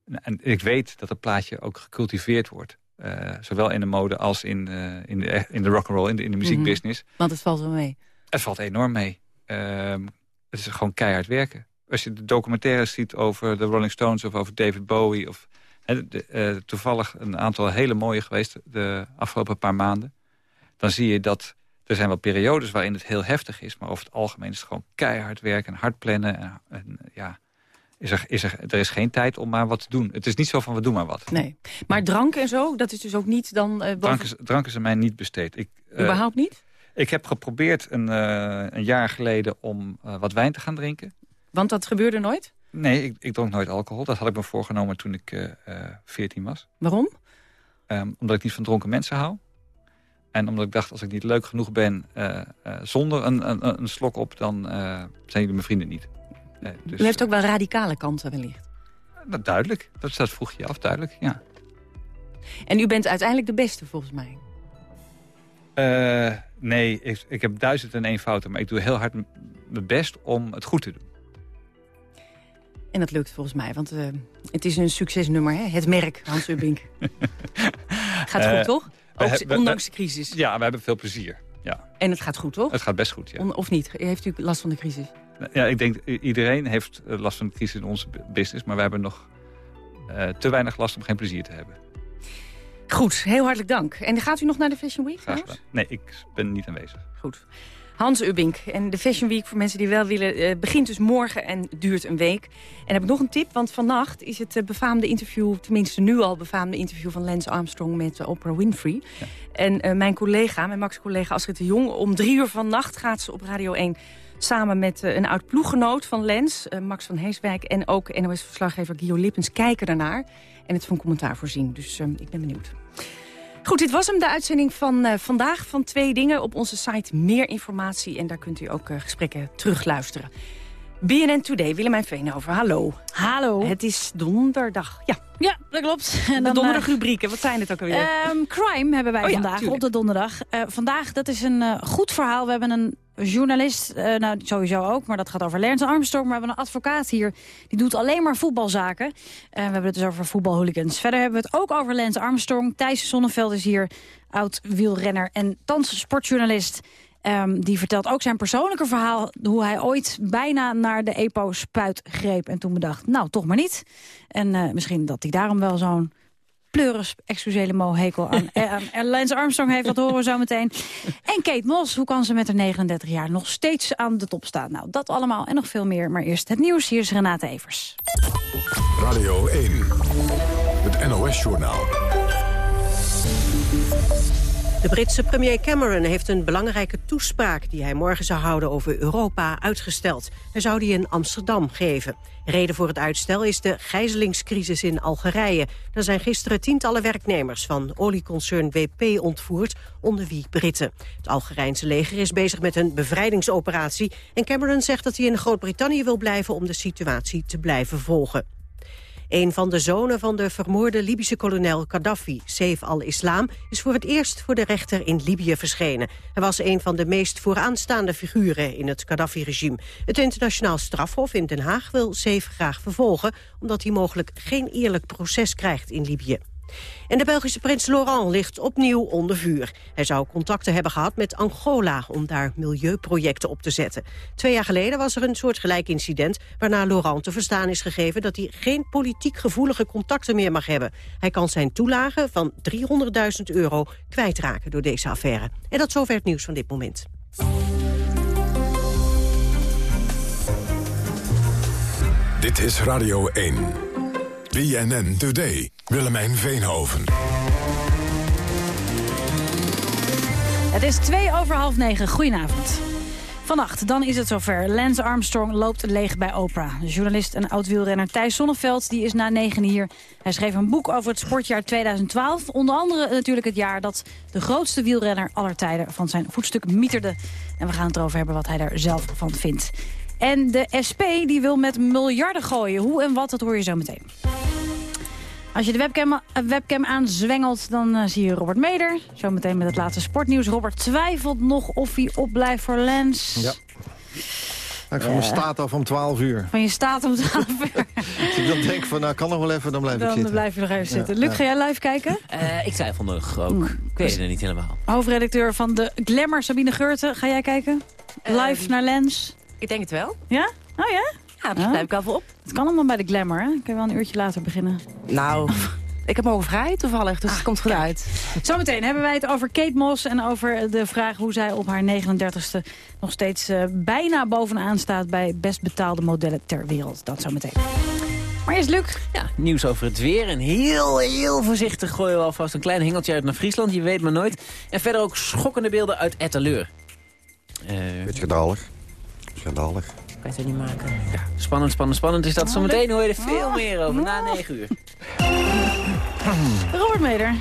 En ik weet dat dat plaatje ook gecultiveerd wordt. Uh, zowel in de mode als in, uh, in de, in de rock'n'roll, in de, in de muziekbusiness. Mm Want het valt wel mee. Het valt enorm mee. Uh, het is gewoon keihard werken. Als je de documentaires ziet over de Rolling Stones of over David Bowie... of de, eh, toevallig een aantal hele mooie geweest de afgelopen paar maanden... dan zie je dat er zijn wel periodes waarin het heel heftig is... maar over het algemeen is het gewoon keihard werken en hard plannen. En, en ja, is er, is er, er is geen tijd om maar wat te doen. Het is niet zo van, we doen maar wat. Nee. Maar drank en zo, dat is dus ook niet dan... Uh, drank, is, drank is aan mij niet besteed. Ik, uh, Überhaupt niet? Ik heb geprobeerd een, uh, een jaar geleden om wat wijn te gaan drinken. Want dat gebeurde nooit? Nee, ik, ik dronk nooit alcohol. Dat had ik me voorgenomen toen ik 14 was. Waarom? Um, omdat ik niet van dronken mensen hou. En omdat ik dacht, als ik niet leuk genoeg ben zonder een, een, een, slok op... dan zijn jullie mijn vrienden niet. Dus... U heeft ook wel radicale kanten wellicht. Nou, duidelijk. Dat, dat vroeg je af, duidelijk, ja. En u bent uiteindelijk de beste, volgens mij? Uh, nee, ik, ik, heb duizend en één fouten. Maar ik doe heel hard mijn best om het goed te doen. En dat lukt volgens mij, want uh, het is een succesnummer, hè? Het merk, Hans Ubbink. <laughs> gaat goed, uh, toch? Ook, we, ondanks de crisis. Ja, we hebben veel plezier. Ja. En het gaat goed, toch? Het gaat best goed, ja. of niet? Heeft u last van de crisis? Ja, ik denk iedereen heeft eh, last van de crisis in onze business. Maar wij hebben nog uh, te weinig last om geen plezier te hebben. Goed, heel hartelijk dank. En gaat u nog naar de Fashion Week? Graag Nee, ik ben niet aanwezig. Goed. Hans Ubbink. En de Fashion Week, voor mensen die wel willen, uh, begint dus morgen en duurt een week. En heb ik nog een tip, want vannacht is het uh, befaamde interview... tenminste nu al befaamde interview van Lance Armstrong met uh, Oprah Winfrey. Ja. En mijn collega, mijn Max-collega Astrid de Jong... om drie uur vannacht gaat ze op Radio 1 samen met een oud ploeggenoot van Lens, Max van Heeswijk... en ook NOS-verslaggever Guido Lippens kijken daarnaar... en het van commentaar voorzien. Dus ik ben benieuwd. Goed, dit was hem, de uitzending van uh, vandaag van Twee Dingen. Op onze site meer informatie en daar kunt u ook uh, gesprekken terugluisteren. BNN Today, Willemijn Veenhoven, hallo. Hallo. Het is donderdag, ja. Ja, dat klopt. En de donderdagrubrieken, wat zijn het ook alweer? Um, crime hebben wij oh, ja, vandaag tuurlijk. op de donderdag. Uh, vandaag, dat is een goed verhaal. We hebben een journalist, uh, nou sowieso ook, maar dat gaat over Lance Armstrong. Maar we hebben een advocaat hier, die doet alleen maar voetbalzaken. we hebben het dus over voetbalhooligans. Verder hebben we het ook over Lance Armstrong. Thijs Zonneveld is hier, oud wielrenner en thans sportjournalist. Um, die vertelt ook zijn persoonlijke verhaal... hoe hij ooit bijna naar de EPO-spuit greep en toen bedacht... nou, toch maar niet. En uh, misschien dat hij daarom wel zo'n pleuris, excusele mo, hekel aan, <laughs> aan Lance Armstrong heeft. Dat horen we zo meteen. En Kate Moss, hoe kan ze met haar 39 jaar nog steeds aan de top staan? Nou, dat allemaal en nog veel meer. Maar eerst het nieuws. Hier is Renate Evers. Radio 1, het NOS-journaal. De Britse premier Cameron heeft een belangrijke toespraak... die hij morgen zou houden over Europa uitgesteld. Hij zou die in Amsterdam geven. Reden voor het uitstel is de gijzelingscrisis in Algerije. Daar zijn gisteren tientallen werknemers van olieconcern BP ontvoerd... onder wie Britten. Het Algerijnse leger is bezig met een bevrijdingsoperatie... en Cameron zegt dat hij in Groot-Brittannië wil blijven... om de situatie te blijven volgen. Een van de zonen van de vermoorde Libische kolonel Gaddafi, Saif al-Islam, is voor het eerst voor de rechter in Libië verschenen. Hij was een van de meest vooraanstaande figuren in het Gaddafi-regime. Het internationaal strafhof in Den Haag wil Saif graag vervolgen, omdat hij mogelijk geen eerlijk proces krijgt in Libië. En de Belgische prins Laurent ligt opnieuw onder vuur. Hij zou contacten hebben gehad met Angola om daar milieuprojecten op te zetten. Twee jaar geleden was er een soortgelijk incident... waarna Laurent te verstaan is gegeven dat hij geen politiek gevoelige contacten meer mag hebben. Hij kan zijn toelage van 300.000 euro kwijtraken door deze affaire. En dat zover het nieuws van dit moment. Dit is Radio 1. BNN Today. Willemijn Veenhoven. Het is twee over half negen. Goedenavond. Vannacht, dan is het zover. Lance Armstrong loopt leeg bij Oprah. De journalist en oud-wielrenner Thijs Sonneveld die is na negen hier. Hij schreef een boek over het sportjaar 2012. Onder andere natuurlijk het jaar dat de grootste wielrenner aller tijden... van zijn voetstuk mieterde. En we gaan het erover hebben wat hij daar zelf van vindt. En de SP die wil met miljarden gooien. Hoe en wat, dat hoor je zo meteen. Als je de webcam, webcam aanzwengelt, dan uh, zie je Robert Meder. Zometeen met het laatste sportnieuws. Robert twijfelt nog of hij opblijft voor Lens. Ja. Ik van mijn staat af om 12 uur. Van je staat om 12 uur. Als <laughs> ik dan denk van, nou kan nog wel even, dan blijf dan ik zitten. Dan blijf je nog even zitten. Luc, ja. ga jij live kijken? Uh, ik twijfel nog ook. Ik weet het niet helemaal. Hoofdredacteur van de Glamour, Sabine Geurten. Ga jij kijken? Live uh, naar Lens? Ik denk het wel. Ja? Oh ja? Ja, daar blijf ik wel voor op. Het kan allemaal bij de Glamour, hè? Kun je wel een uurtje later beginnen. Nou, <laughs> ik heb morgen vrij toevallig, dus ah, het komt goed kijk. uit. Zometeen hebben wij het over Kate Moss en over de vraag hoe zij op haar 39ste nog steeds uh, bijna bovenaan staat bij best betaalde modellen ter wereld. Dat zometeen. Maar eerst Luc. Ja, nieuws over het weer. En heel, heel voorzichtig gooien we alvast een klein hengeltje uit naar Friesland. Je weet maar nooit. En verder ook schokkende beelden uit Etteleur. Uh, Beetje schandalig. Schandalig. Kan je het niet maken? Ja, spannend, spannend, spannend is dat. Oh, Zometeen hoor je er veel oh, meer over, na 9 uur. Robert Meder.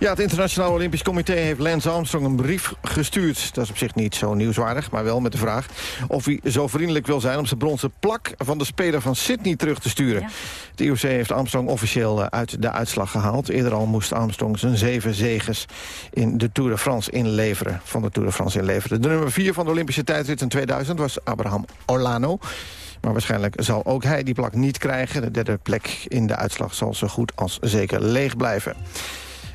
Ja, het Internationaal Olympisch Comité heeft Lance Armstrong een brief gestuurd. Dat is op zich niet zo nieuwswaardig, maar wel met de vraag... of hij zo vriendelijk wil zijn om zijn bronzen plak van de speler van Sydney terug te sturen. Ja. Het IOC heeft Armstrong officieel uit de uitslag gehaald. Eerder al moest Armstrong zijn zeven zeges in de Tour de France inleveren. Van de Tour de France inleveren. De nummer vier van de Olympische tijdrit in 2000 was Abraham Olano. Maar waarschijnlijk zal ook hij die plak niet krijgen. De derde plek in de uitslag zal zo goed als zeker leeg blijven.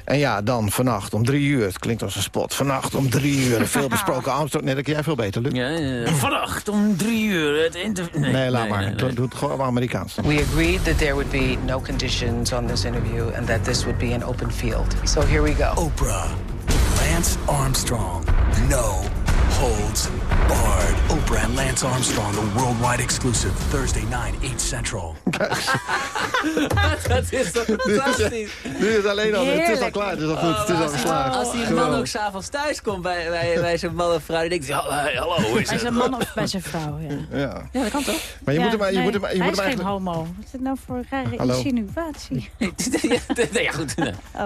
En ja, dan vannacht om drie uur. Het klinkt als een spot. Vannacht om drie uur. Veel besproken Armstrong. Nee, dat jij veel beter, Luc. Ja, ja. Vannacht om drie uur. Het interview. Nee, nee, laat nee, maar. Nee, nee. Doe het gewoon Amerikaans. We agreed that there would be no conditions on this interview... and that this would be an open field. So here we go. Oprah. Lance Armstrong. No holds barred. Oprah and Lance Armstrong, the worldwide exclusive. Thursday 9, 8 Central. <laughs> <laughs> dat is <laughs> toch fantastisch. Nu is het alleen al, het is al klaar, het is al goed, het is al als, die, geslaagd. als die man ook s'avonds thuis komt bij, bij, bij zijn man of vrouw... dan denkt hij, hallo, hoe is Bij het? zijn man of bij zijn vrouw, ja. Ja. Ja, dat kan toch? Maar je Ja, moet hem, maar- je nee, moet hem, je hij moet is hem geen eigenlijk... homo. Wat is dit nou voor een rare Hallo. insinuatie? nee, ja, goed. nee. Oh.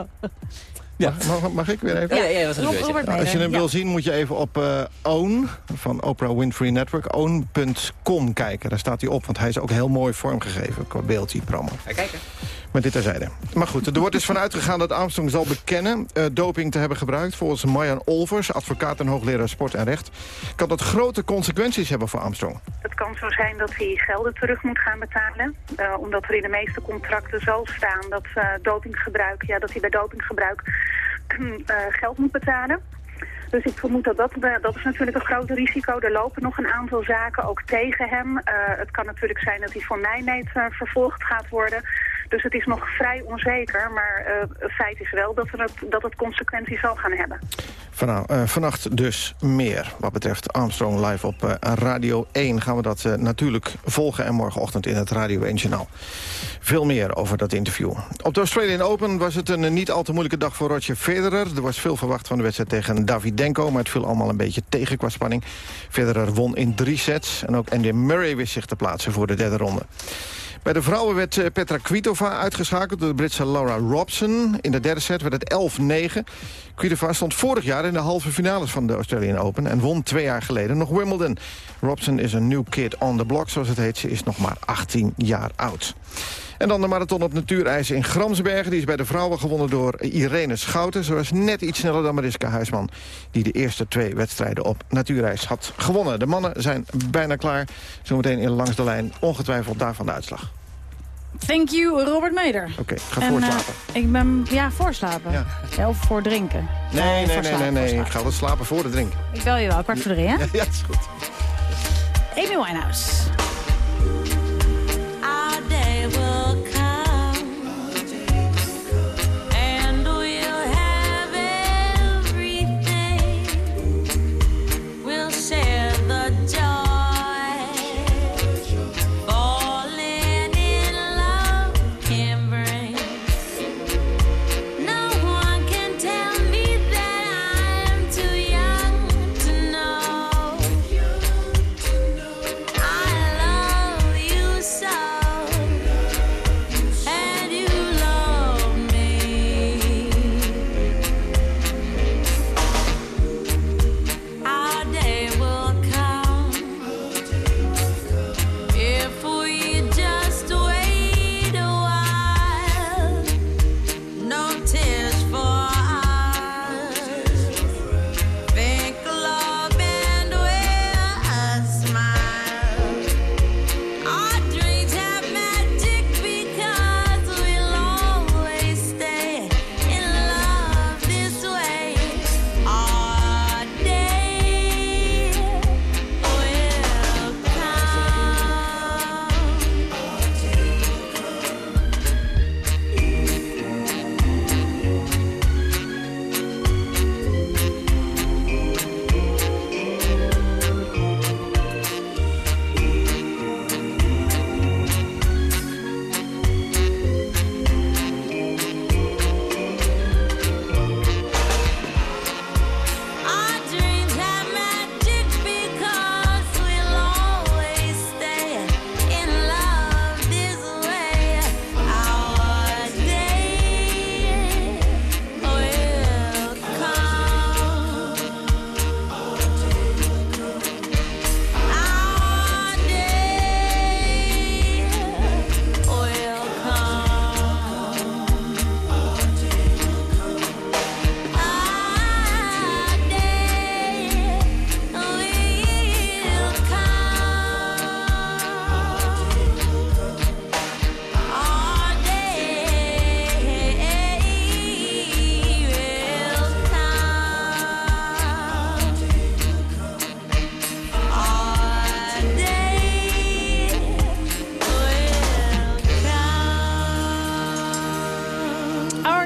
Ja. Mag, mag ik weer even? Ja, ja. Robert als je hem ja. wil zien, moet je even op eh, Own van Oprah Winfrey Network, own.com kijken. Daar staat hij op, want hij is ook heel mooi vormgegeven qua beeld, die promo. Ga kijken. Maar dit terzijde. Maar goed, er wordt dus vanuit gegaan dat Armstrong zal bekennen... eh, doping te hebben gebruikt. Volgens Marjan Olvers, advocaat en hoogleraar sport en recht... kan dat grote consequenties hebben voor Armstrong. Het kan zo zijn dat hij gelden terug moet gaan betalen. eh, omdat er in de meeste contracten zal staan dat eh, dopinggebruik, ja, dat hij bij dopinggebruik <clears throat> eh, geld moet betalen. Dus ik vermoed dat dat, dat is natuurlijk een groot risico. Er lopen nog een aantal zaken ook tegen hem. Eh, het kan natuurlijk zijn dat hij voor mijnheid eh, vervolgd gaat worden. Dus het is nog vrij onzeker. Maar eh, feit is wel dat, het, dat het consequenties zal gaan hebben. Vanaf, eh, vannacht dus meer. Wat betreft Armstrong live op eh, Radio 1 gaan we dat natuurlijk volgen. En morgenochtend in het Radio 1 Journaal. Veel meer over dat interview. Op de Australian Open was het een niet al te moeilijke dag voor Roger Federer. Er was veel verwacht van de wedstrijd tegen Davidenko... maar het viel allemaal een beetje tegen qua spanning. Federer won in drie sets. En ook Andy Murray wist zich te plaatsen voor de derde ronde. Bij de vrouwen werd eh, Petra Kvitova uitgeschakeld door de Britse Laura Robson. In de derde set werd het 11-9. Kvitova stond vorig jaar in de halve finales van de Australian Open... en won twee jaar geleden nog Wimbledon. Robson is een new kid on the block, zoals het heet. Ze is nog maar 18 jaar oud. En dan de marathon op natuurijs in Gramsbergen. Die is bij de vrouwen gewonnen door Irene Schouten. Ze was net iets sneller dan Mariska Huisman... die de eerste twee wedstrijden op natuurijs had gewonnen. De mannen zijn bijna klaar. Zometeen in Langs de Lijn ongetwijfeld daarvan de uitslag. Thank you, Robert Meder. Oké, ga En, voorslapen. eh, ik ben, ja, voorslapen. Ja. Of voor drinken. nee, nee, nee, slapen, nee, slapen. Ik ga wel slapen voor het drinken. Ik bel je wel, kwart voor drie, hè? <laughs> Ja, ja, is goed. Amy Winehouse.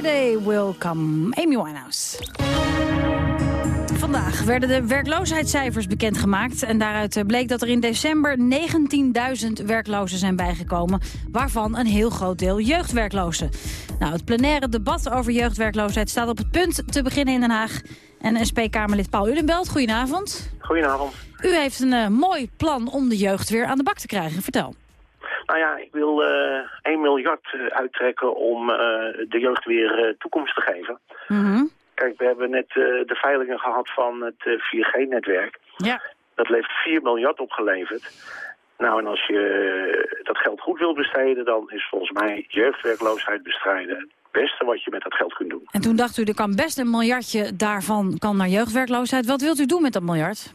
Day Will Come. Amy Winehouse. Vandaag Vandaag werden de werkloosheidscijfers bekendgemaakt. En daaruit eh, bleek dat er in december 19.000 werklozen zijn bijgekomen. Waarvan een heel groot deel jeugdwerklozen. Nou, het plenaire debat over jeugdwerkloosheid staat op het punt te beginnen in Den Haag. En SP-Kamerlid Paul Ulenbelt, goedenavond. Goedenavond. U heeft een eh, mooi plan om de jeugd weer aan de bak te krijgen. Vertel. Nou ja, ik wil eh 1 miljard eh, uittrekken om eh, de jeugd weer eh, toekomst te geven. Kijk, we hebben net eh, de veilingen gehad van het eh, 4G-netwerk. Ja. Dat heeft 4 miljard opgeleverd. Nou, en als je eh, dat geld goed wil besteden, dan is volgens mij jeugdwerkloosheid bestrijden het beste wat je met dat geld kunt doen. En toen dacht u, er kan best een miljardje daarvan kan naar jeugdwerkloosheid. Wat wilt u doen met dat miljard?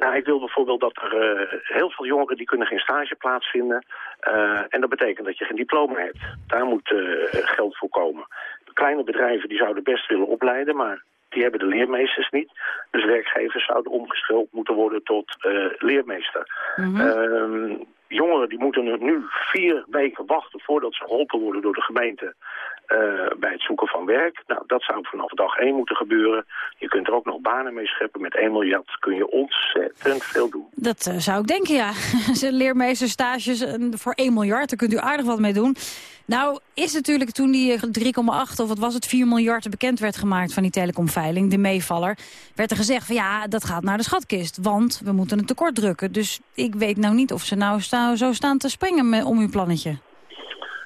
Nou, ik wil bijvoorbeeld dat er eh, heel veel jongeren die kunnen geen stage plaatsvinden. Eh, en dat betekent dat je geen diploma hebt. Daar moet eh, geld voor komen. Kleine bedrijven die zouden best willen opleiden, maar die hebben de leermeesters niet. Dus werkgevers zouden omgeschoold moeten worden tot leermeester. Ehm, jongeren die moeten nu vier weken wachten voordat ze geholpen worden door de gemeente eh, bij het zoeken van werk. Nou, dat zou vanaf dag één moeten gebeuren. Je kunt er ook nog banen mee scheppen. Met 1 miljard kun je ontzettend veel doen. Dat eh, zou ik denken, ja. <laughs> Zijn leermeesterstages eh, voor 1 miljard, daar kunt u aardig wat mee doen. Nou, is natuurlijk toen die eh, 3,8 of wat was het, 4 miljard bekend werd gemaakt van die telecomveiling, de meevaller, werd er gezegd van ja, dat gaat naar de schatkist, want we moeten het tekort drukken. Dus ik weet nou niet of ze nou zo staan te springen om uw plannetje.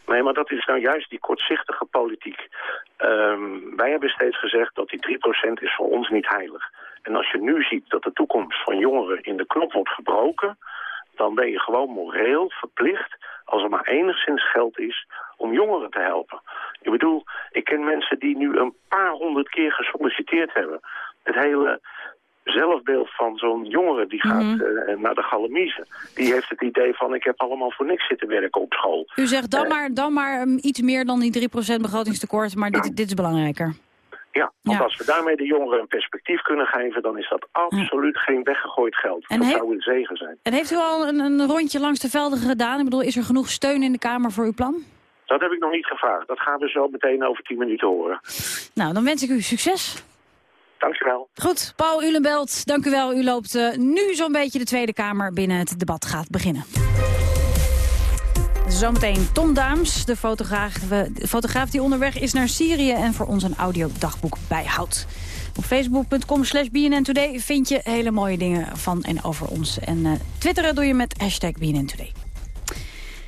Nee, maar dat is nou juist die kortzichtige politiek. Ehm, wij hebben steeds gezegd dat die 3% is voor ons niet heilig. En als je nu ziet dat de toekomst van jongeren in de knop wordt gebroken... dan ben je gewoon moreel verplicht, als er maar enigszins geld is, om jongeren te helpen. Ik bedoel, ik ken mensen die nu een paar honderd keer gesolliciteerd hebben. Het hele zelfbeeld van zo'n jongere die gaat eh, naar de galamiezen... die heeft het idee van ik heb allemaal voor niks zitten werken op school. U zegt dan Eh, maar, dan maar um, iets meer dan die 3% begrotingstekort, maar dit, dit is belangrijker. Ja, want als we daarmee de jongeren een perspectief kunnen geven... dan is dat absoluut geen weggegooid geld. En dat zou een zegen zijn. En heeft u al een, een rondje langs de velden gedaan? Ik bedoel, is er genoeg steun in de Kamer voor uw plan? Dat heb ik nog niet gevraagd. Dat gaan we zo meteen over 10 minuten horen. Nou, dan wens ik u succes. Dankjewel. Goed, Paul Ulenbelt, dank u wel. U loopt eh, nu zo'n beetje de Tweede Kamer binnen het debat gaat beginnen. Zometeen Tom Daams, de fotograaf, fotograaf die onderweg is naar Syrië... en voor ons een audiodagboek bijhoudt. Op facebook.com slash Today vind je hele mooie dingen van en over ons. En eh, twitteren doe je met hashtag BNN Today.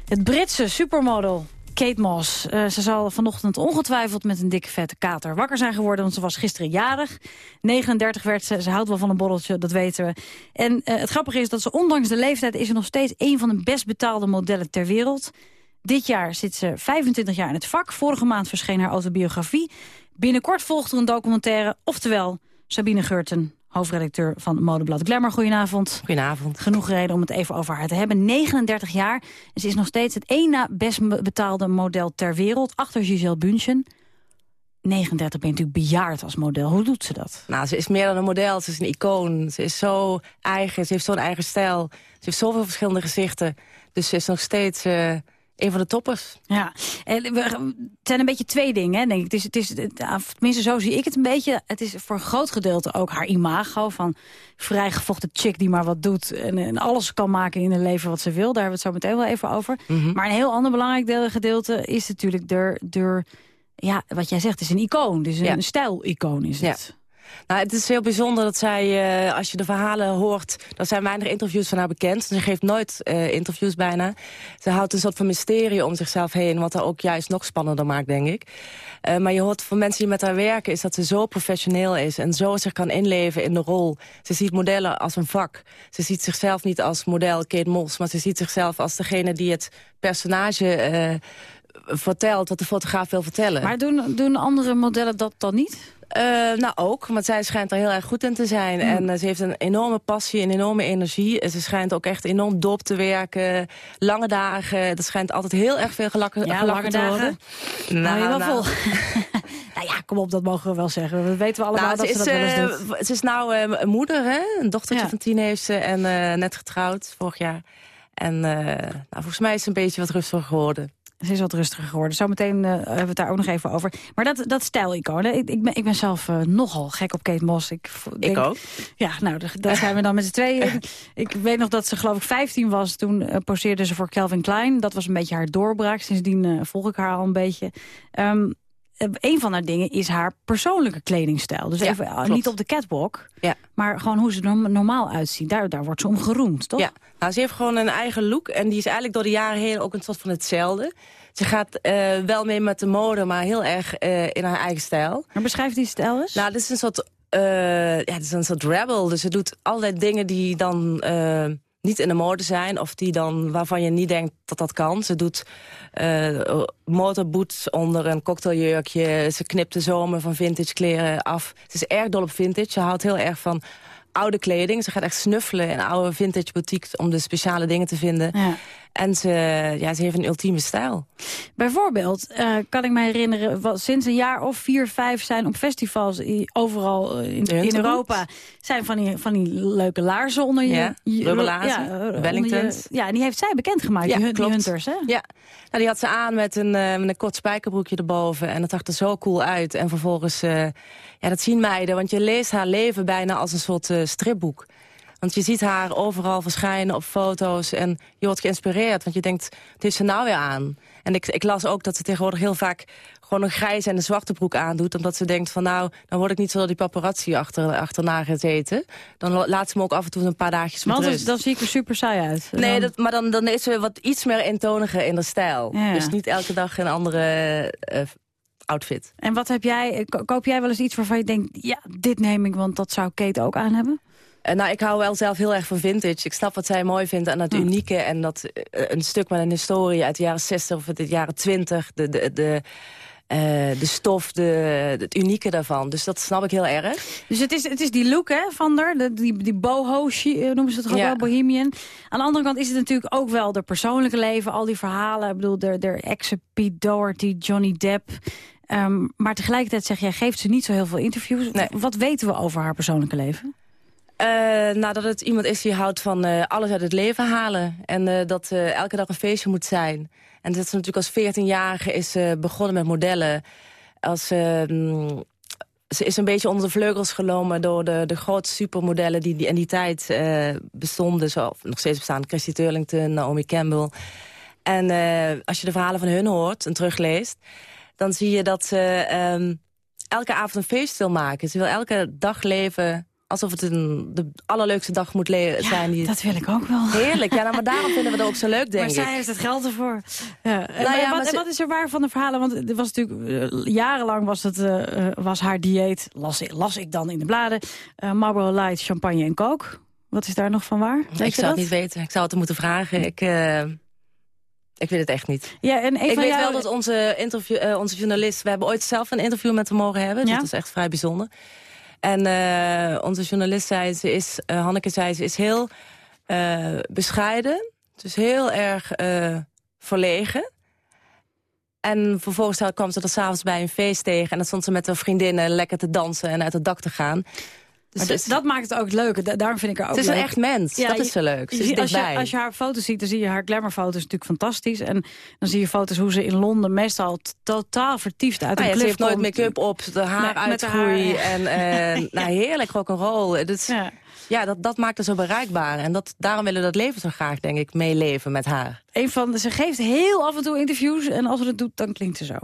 Het Britse supermodel Kate Moss. eh, ze zal vanochtend ongetwijfeld met een dikke vette kater wakker zijn geworden... want ze was gisteren jarig. 39 werd ze. Ze houdt wel van een borreltje, dat weten we. En eh, het grappige is dat ze ondanks de leeftijd... is ze nog steeds een van de best betaalde modellen ter wereld. Dit jaar zit ze 25 jaar in het vak. Vorige maand verscheen haar autobiografie. Binnenkort volgt er een documentaire. Oftewel, Sabine Geurten, hoofdredacteur van Modeblad Glamour. Goedenavond. Goedenavond. Genoeg reden om het even over haar te hebben. 39 jaar. En ze is nog steeds het één na best betaalde model ter wereld. Achter Giselle Bündchen. 39 ben je natuurlijk bejaard als model. Hoe doet ze dat? Nou, ze is meer dan een model. Ze is een icoon. Ze is zo eigen. Ze heeft zo'n eigen stijl. Ze heeft zoveel verschillende gezichten. Dus ze is nog steeds eh, een van de toppers. Ja, en we- het zijn een beetje twee dingen, hè, denk ik. Het is, het is, het- tenminste, zo zie ik het een beetje. Het is voor een groot gedeelte ook haar imago van vrijgevochten chick die maar wat doet... en, en alles kan maken in het leven wat ze wil. Daar hebben we het zo meteen wel even over. Maar een heel ander belangrijk deel, gedeelte is natuurlijk de, de... Ja, wat jij zegt, het is een icoon. Dus een Ja. stijl-icoon is Ja. Nou, het is heel bijzonder dat zij, eh, als je de verhalen hoort... er zijn weinig interviews van haar bekend. Ze geeft nooit eh, interviews bijna. Ze houdt een soort van mysterie om zichzelf heen... wat haar ook juist nog spannender maakt, denk ik. Eh, maar je hoort van mensen die met haar werken... is dat ze zo professioneel is en zo zich kan inleven in de rol. Ze ziet modellen als een vak. Ze ziet zichzelf niet als model Kate Moss... maar ze ziet zichzelf als degene die het personage... vertelt wat de fotograaf wil vertellen. Maar doen, doen andere modellen dat dan niet? Eh, nou ook, want zij schijnt er heel erg goed in te zijn. En eh, ze heeft een enorme passie, een enorme energie. En Ze schijnt ook echt enorm dop te werken. Lange dagen, er schijnt altijd heel erg veel gelachen, Ja, te worden. dagen. Nou, je wel vol. nou ja, kom op, dat mogen we wel zeggen. Dat weten we allemaal Nou, dat ze, is, dat wel eens eh, doet. ze is nou eh, een moeder, hè? een dochtertje Ja. van tien heeft ze en eh, net getrouwd vorig jaar. En eh, nou, volgens mij is ze een beetje wat rustiger geworden. Ze is wat rustiger geworden. Zometeen eh, hebben we het daar ook nog even over. Maar dat, dat stijlicoon, ik, ik, ben, ik ben zelf eh, nogal gek op Kate Moss. Ik, denk- ook. Ja, nou, dat zijn we dan met z'n tweeën. <laughs> ik weet nog dat ze geloof ik 15 was. Toen eh, poseerde ze voor Calvin Klein. Dat was een beetje haar doorbraak. Sindsdien volg ik haar al een beetje. Eh, een van haar dingen is haar persoonlijke kledingstijl. Dus Ja, even, eh, klopt. niet op de catwalk, Ja. maar gewoon hoe ze er norm- normaal uitziet. Daar, daar wordt ze om geroemd, toch? Ja, nou, ze heeft gewoon een eigen look. En die is eigenlijk door de jaren heen ook een soort van hetzelfde. Ze gaat eh, wel mee met de mode, maar heel erg eh, in haar eigen stijl. Maar beschrijf die stijl eens. Nou, dit is een soort, eh, ja, dit is een soort rebel. Dus ze doet allerlei dingen die dan eh, niet in de mode zijn... of die dan, waarvan je niet denkt dat dat kan. Ze doet eh motorboots onder een cocktailjurkje. Ze knipt de zomer van vintage kleren af. Ze is erg dol op vintage. Ze houdt heel erg van oude kleding. Ze gaat echt snuffelen in oude vintage boutiques... om de speciale dingen te vinden. Ja. En ze, ja, ze heeft een ultieme stijl. Bijvoorbeeld, eh, kan ik me herinneren, wat, sinds een jaar of vier, vijf zijn op festivals overal eh, in? Europa. Zijn van die, van die leuke laarzen onder je... Ja, je- Wellingtons. je- Ja, en die heeft zij bekendgemaakt, die, hun- die Hunters, hè? Ja, nou, die had ze aan met een, eh, met een kort spijkerbroekje erboven. En dat zag er zo cool uit. En vervolgens, ja, dat zien meiden. Want je leest haar leven bijna als een soort stripboek. Want je ziet haar overal verschijnen op foto's. En je wordt geïnspireerd. Want je denkt, het is ze nou weer aan. En ik, ik las ook dat ze tegenwoordig heel vaak gewoon een grijze en een zwarte broek aandoet. Omdat ze denkt van nou, dan word ik niet zo door die paparazzi achter, achterna gezeten. Dan laat ze me ook af en toe een paar dagjes met Want dan, rust. dan zie ik er super saai uit. Nee, Dan- dat, maar dan, dan is ze wat iets meer intoniger in de stijl. Ja. Dus niet elke dag een andere eh, outfit. En wat heb jij, eh, ko- koop jij wel eens iets waarvan je denkt... ja, dit neem ik, want dat zou Kate ook aan hebben? Eh, nou, ik hou wel zelf heel erg van vintage. Ik snap wat zij mooi vindt aan dat unieke. En dat eh, een stuk met een historie uit de jaren 60 of uit de jaren 20. De, de, de, eh, de stof, de, het unieke daarvan. Dus dat snap ik heel erg. Dus het is, het is die look hè, van haar, de- die, die boho noemen ze het Ja. wel, bohemian. Aan de andere kant is het natuurlijk ook wel de persoonlijke leven, al die verhalen. Ik bedoel, de, de exen Pete Doherty, Johnny Depp. Ehm, maar tegelijkertijd zeg jij, geeft ze niet zo heel veel interviews. Wat weten we over haar persoonlijke leven? Eh, nou, dat het iemand is die houdt van eh, alles uit het leven halen. En eh, dat elke dag een feestje moet zijn. En dat ze natuurlijk als 14-jarige is begonnen met modellen. Als, eh, mm, ze is een beetje onder de vleugels genomen door de, de grote supermodellen die, die in die tijd bestonden. Zo, of nog steeds bestaan. Christy Turlington, Naomi Campbell. En als je de verhalen van hun hoort en terugleest... dan zie je dat ze ehm, elke avond een feest wil maken. Ze wil elke dag leven alsof het een, de allerleukste dag moet zijn. Die... dat wil ik ook wel. Heerlijk, ja, nou, maar daarom vinden we dat ook zo leuk, denk maar zij ik. heeft het geld ervoor. Ja. Nou maar ja, wat, maar en wat is er waar van de verhalen? Want er was natuurlijk eh, jarenlang was, het, eh, eh, was haar dieet, las, ik- las ik dan in de bladen, Marlboro Light, champagne en coke. Wat is daar nog van waar? Weet ik zou het niet weten. Ik zou het moeten vragen. Ik, ik weet het echt niet. Ja, en ik weet jou- wel dat onze, interview, onze journalist... We hebben ooit zelf een interview met hem mogen hebben. Dus Ja? dat is echt vrij bijzonder. En eh, onze journalist zei, ze is, eh, Hanneke zei, ze is heel eh, bescheiden. Is heel erg verlegen. En vervolgens kwam ze er s'avonds bij een feest tegen... en dan stond ze met haar vriendinnen lekker te dansen en uit het dak te gaan. Dus Maar het d- dat maakt het ook leuk. Da- Daarom vind ik haar ook Het is een echt mens. Dat is zo leuk. Ze is als, je, als je haar foto's ziet, dan zie je haar glamourfoto's natuurlijk fantastisch. En dan zie je foto's hoe ze in Londen meestal totaal vertiefd uit Nou een ja, ze heeft nooit make-up op, de haar Nee, uitgroei. haar, ja. En eh, <laughs> nou, heerlijk rock'n'roll. Dus, ja, ja dat, dat maakt haar zo bereikbaar. En dat, daarom willen we dat leven zo graag, denk ik, meeleven met haar. Een van, de- ze geeft heel af en toe interviews. En als ze dat doet, dan klinkt ze zo.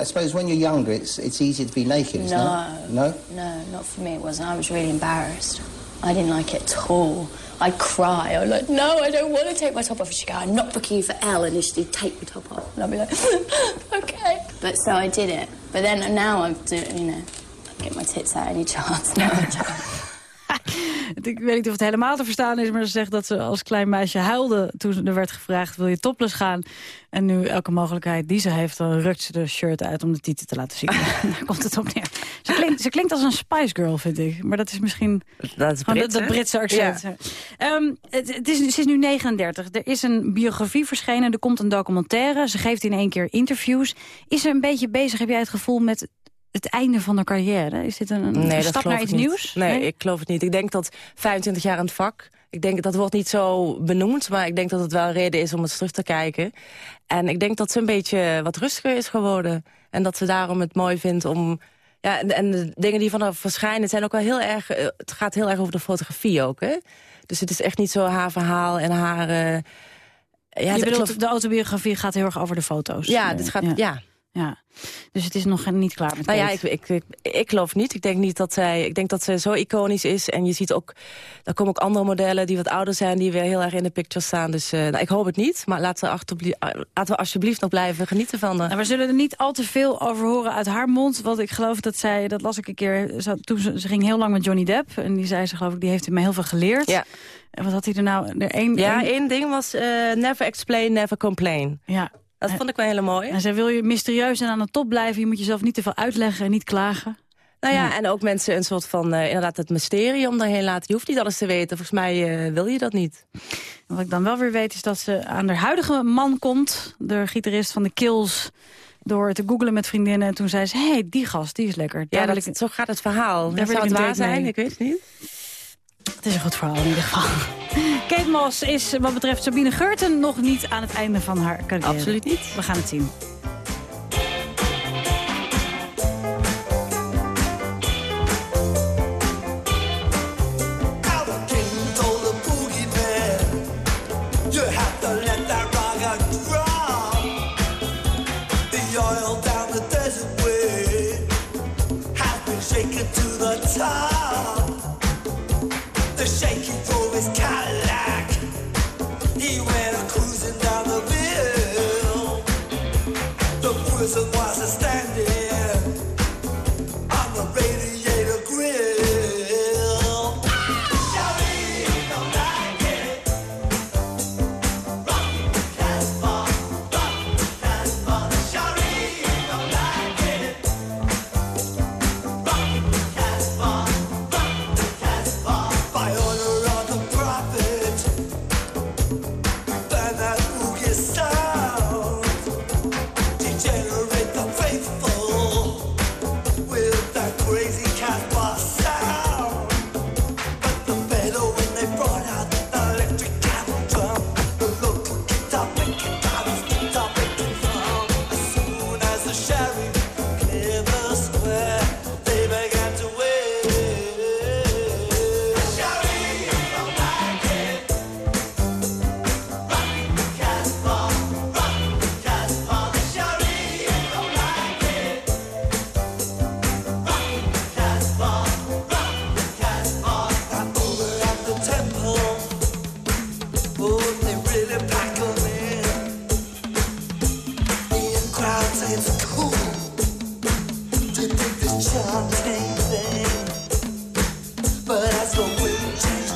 I suppose when you're younger, it's it's easy to be naked, isn't No. it? No. No, not for me. It wasn't. I was really embarrassed. I didn't like it at all. I'd cry. I'd like, no, I don't want to take my top off. And she'd go, I'm not booking you for L. And she'd take my top off. And I'd be like, <laughs> okay. But so I did it. But then now I'm doing, you know, I get my tits out any <laughs> chance. No, I don't. <laughs> <laughs> Ik weet niet of het helemaal te verstaan is, maar ze zegt dat ze als klein meisje huilde toen er werd gevraagd, wil je topless gaan? En nu elke mogelijkheid die ze heeft, dan rukt ze de shirt uit om de titel te laten zien. <laughs> <laughs> Daar komt het op neer. Ze klinkt, ze klinkt als een Spice Girl, vind ik. Maar dat is misschien Dat is gewoon Brits, dat? Britse accent. Ehm, het, het is, ze is nu 39. Er is een biografie verschenen, er komt een documentaire. Ze geeft in één keer interviews. Is ze een beetje bezig, heb jij het gevoel, met het einde van haar carrière? Is dit een, een Nee, dat stap naar iets nieuws? Nee, ik geloof het niet. Ik denk dat 25 jaar in het vak Ik denk dat wordt niet zo benoemd, maar ik denk dat het wel een reden is om eens terug te kijken. En ik denk dat ze een beetje wat rustiger is geworden. En dat ze daarom het mooi vindt om... Ja, en, en de dingen die vanaf verschijnen zijn ook wel heel erg... eh, Het gaat heel erg over de fotografie ook, hè? Dus het is echt niet zo haar verhaal en haar... eh, Ja, je bedoelt, geloof- de autobiografie gaat heel erg over de foto's. Ja, dit gaat, ja. ja. Dus het is nog niet klaar met Nou ja, ik, ik, ik, ik geloof niet. Ik denk niet dat zij. Ik denk dat ze zo iconisch is. En je ziet ook. Er komen ook andere modellen die wat ouder zijn. die weer heel erg in de picture staan. Dus eh, nou, ik hoop het niet. Maar laten we, eh, laten we alsjeblieft nog blijven genieten van haar. Nou, we zullen er niet al te veel over horen uit haar mond. Want ik geloof dat zij, dat las ik een keer... Ze, toen ze, ze ging heel lang met Johnny Depp. En die zei ze, geloof ik, die heeft me heel veel geleerd. Ja. En wat had hij er nou? Er één, Ja, één- één ding was eh, never explain, never complain. Ja. Dat vond ik wel heel mooi. En zij wil je mysterieus en aan de top blijven. Je moet jezelf niet te veel uitleggen en niet klagen. Nou ja, Ja. en ook mensen een soort van, eh, inderdaad, het mysterie om daarheen laten. Je hoeft niet alles te weten. Volgens mij eh, wil je dat niet. Wat ik dan wel weer weet is dat ze aan haar huidige man komt. De gitarist van de Kills. Door te googlen met vriendinnen. En toen zei ze, hé, hey, die gast, die is lekker. Ja, Daar dat, ik- zo gaat het verhaal. Daar Zou het waar mee. zijn? Ik weet het niet. Het is een goed verhaal in ieder geval. <laughs> Kate Moss is wat betreft Sabine Geurten nog niet aan het einde van haar carrière. Absoluut niet. We gaan het zien.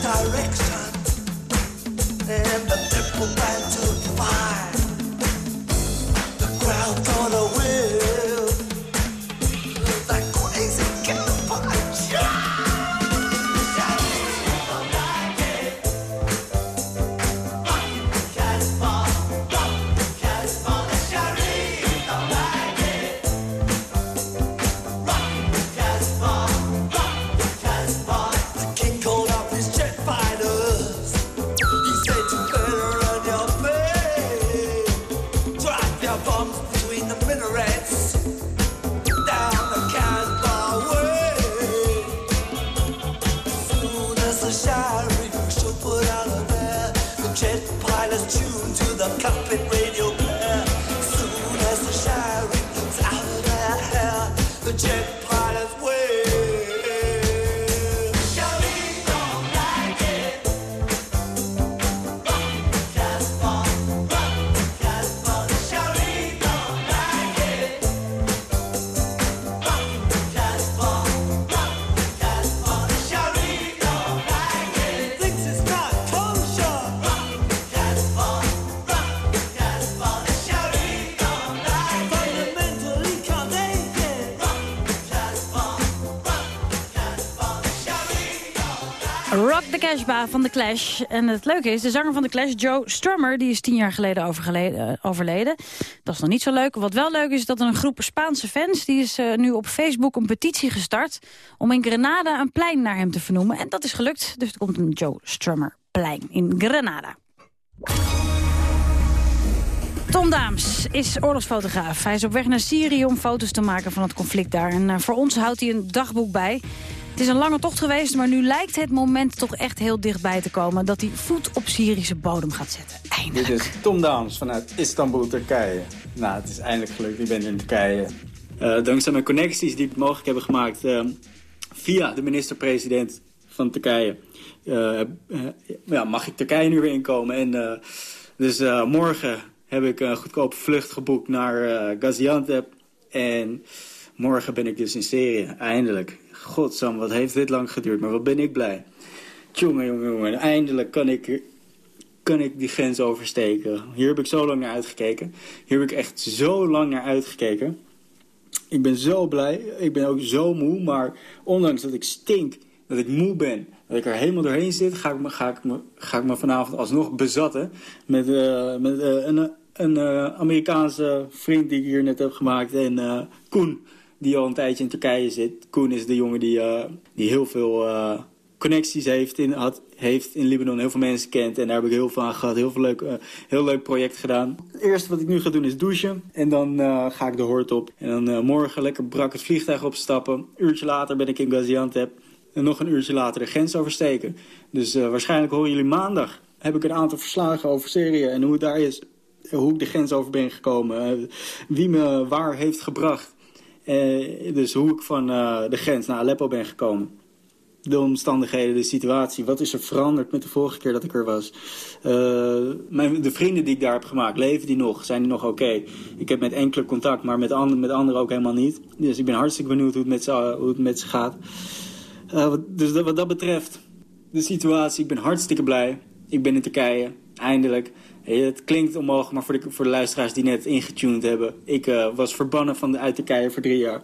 Direction Van The Clash. En het leuke is, de zanger van The Clash, Joe Strummer... die is tien jaar geleden eh, overleden. Dat is nog niet zo leuk. Wat wel leuk is, dat een groep Spaanse fans... die is eh, nu op Facebook een petitie gestart... om in Grenada een plein naar hem te vernoemen. En dat is gelukt, dus er komt een Joe Strummer plein in Granada. Tom Daams is oorlogsfotograaf. Hij is op weg naar Syrië om foto's te maken van het conflict daar. En eh, voor ons houdt hij een dagboek bij. Het is een lange tocht geweest, maar nu lijkt het moment toch echt heel dichtbij te komen... dat hij voet op Syrische bodem gaat zetten. Dit is Tom Daams vanuit Istanbul, Turkije. Nou, het is eindelijk gelukt. Ik ben in Turkije. Eh, dankzij mijn connecties die het mogelijk hebben gemaakt... eh, via de minister-president van Turkije... eh, eh, ja, mag ik Turkije nu weer inkomen. En, eh, dus eh, morgen heb ik een goedkope vlucht geboekt naar eh, Gaziantep. En morgen ben ik dus in Syrië, eindelijk. Godsam, wat heeft dit lang geduurd, maar wat ben ik blij. Jongen, jongen, jongen, eindelijk kan ik kan ik die grens oversteken. Hier heb ik zo lang naar uitgekeken. Hier heb ik echt zo lang naar uitgekeken. Ik ben zo blij. Ik ben ook zo moe. Maar ondanks dat ik stink, dat ik moe ben, dat ik er helemaal doorheen zit... ga ik me, ga ik me, ga ik me vanavond alsnog bezatten met, eh, met eh, een, een eh, Amerikaanse vriend die ik hier net heb gemaakt. En Koen, die al een tijdje in Turkije zit. Koen is de jongen die, eh, die heel veel eh, connecties heeft in, had, heeft in Libanon. Heel veel mensen kent en daar heb ik heel veel aan gehad. Heel, veel leuk, eh, heel leuk project gedaan. Het eerste wat ik nu ga doen is douchen. En dan ga ik de hoort op. En dan morgen lekker brak het vliegtuig opstappen. Een uurtje later ben ik in Gaziantep. En nog een uurtje later de grens oversteken. Dus waarschijnlijk horen jullie maandag. Heb ik een aantal verslagen over Syrië en hoe het daar is. Hoe ik de grens over ben gekomen. wie me waar heeft gebracht. Eh, dus hoe ik van eh, de grens naar Aleppo ben gekomen. De omstandigheden, de situatie. Wat is er veranderd met de vorige keer dat ik er was? Eh, mijn, de vrienden die ik daar heb gemaakt, leven die nog? Zijn die nog oké? Ik heb met enkele contact, maar met, anderen met anderen ook helemaal niet. Dus ik ben hartstikke benieuwd hoe het met ze, hoe het met ze gaat. Wat- dus wat dat betreft, de situatie, ik ben hartstikke blij. Ik ben in Turkije, eindelijk. Hey, het klinkt onmogelijk, maar voor de, voor de luisteraars die net ingetuned hebben. Ik eh, was verbannen van de, uit Turkije voor drie jaar.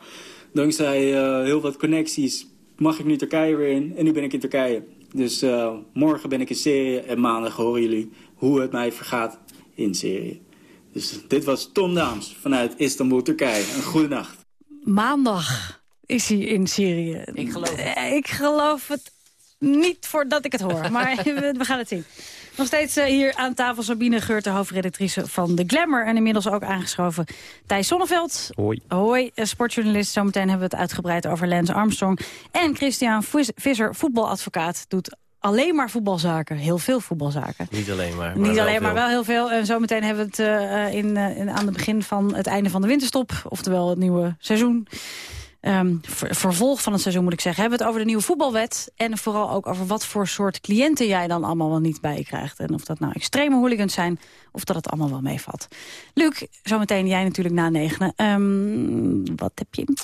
Dankzij eh, heel wat connecties mag ik nu Turkije weer in. En nu ben ik in Turkije. Dus eh, morgen ben ik in Syrië en maandag horen jullie hoe het mij vergaat in Syrië. Dus dit was Tom Daams vanuit Istanbul, Turkije. Een goede nacht. Maandag is hij in Syrië. Ik geloof het. Ik geloof het niet voordat ik het hoor, maar we, <laughs> we gaan het zien. Nog steeds eh, hier aan tafel Sabine Geurt, de hoofdredactrice van The Glamour. En inmiddels ook aangeschoven Thijs Sonneveld. Hoi. Hoi, eh, sportjournalist. Zometeen hebben we het uitgebreid over Lance Armstrong. En Christian Vis- Visser, voetbaladvocaat, doet alleen maar voetbalzaken. Heel veel voetbalzaken. Niet alleen maar. Niet alleen, maar wel heel veel. En zometeen hebben we het eh, in, in, aan het begin van het einde van de winterstop. Oftewel het nieuwe seizoen. Ver- vervolg van het seizoen moet ik zeggen. Hebben we het over de nieuwe voetbalwet. En vooral ook over wat voor soort cliënten jij dan allemaal wel niet bij krijgt. En of dat nou extreme hooligans zijn. Of dat het allemaal wel meevalt. Luc, zometeen jij natuurlijk na negenen. Ehm, wat heb je in?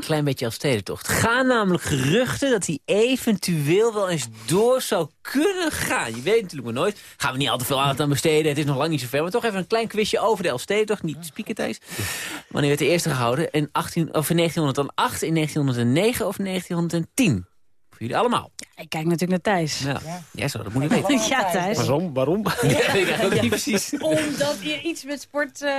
Klein beetje als stedentocht. Gaan namelijk geruchten dat hij eventueel wel eens door zou kunnen gaan. Je weet natuurlijk maar nooit. Gaan we niet al te veel aandacht aan besteden. Het is nog lang niet zo ver. Maar toch even een klein quizje over de Elfstedentocht. Niet spieken, Thijs. Wanneer werd de eerste gehouden? In, 18, of in 1908, in 1909 of 1910? Voor jullie allemaal. Ik kijk natuurlijk naar Thijs. Ja, jij zou dat moeten weten. Ja, Thijs. Waarom? Waarom? <laughs> Ja, ik ook niet precies. Omdat je iets met sport... eh,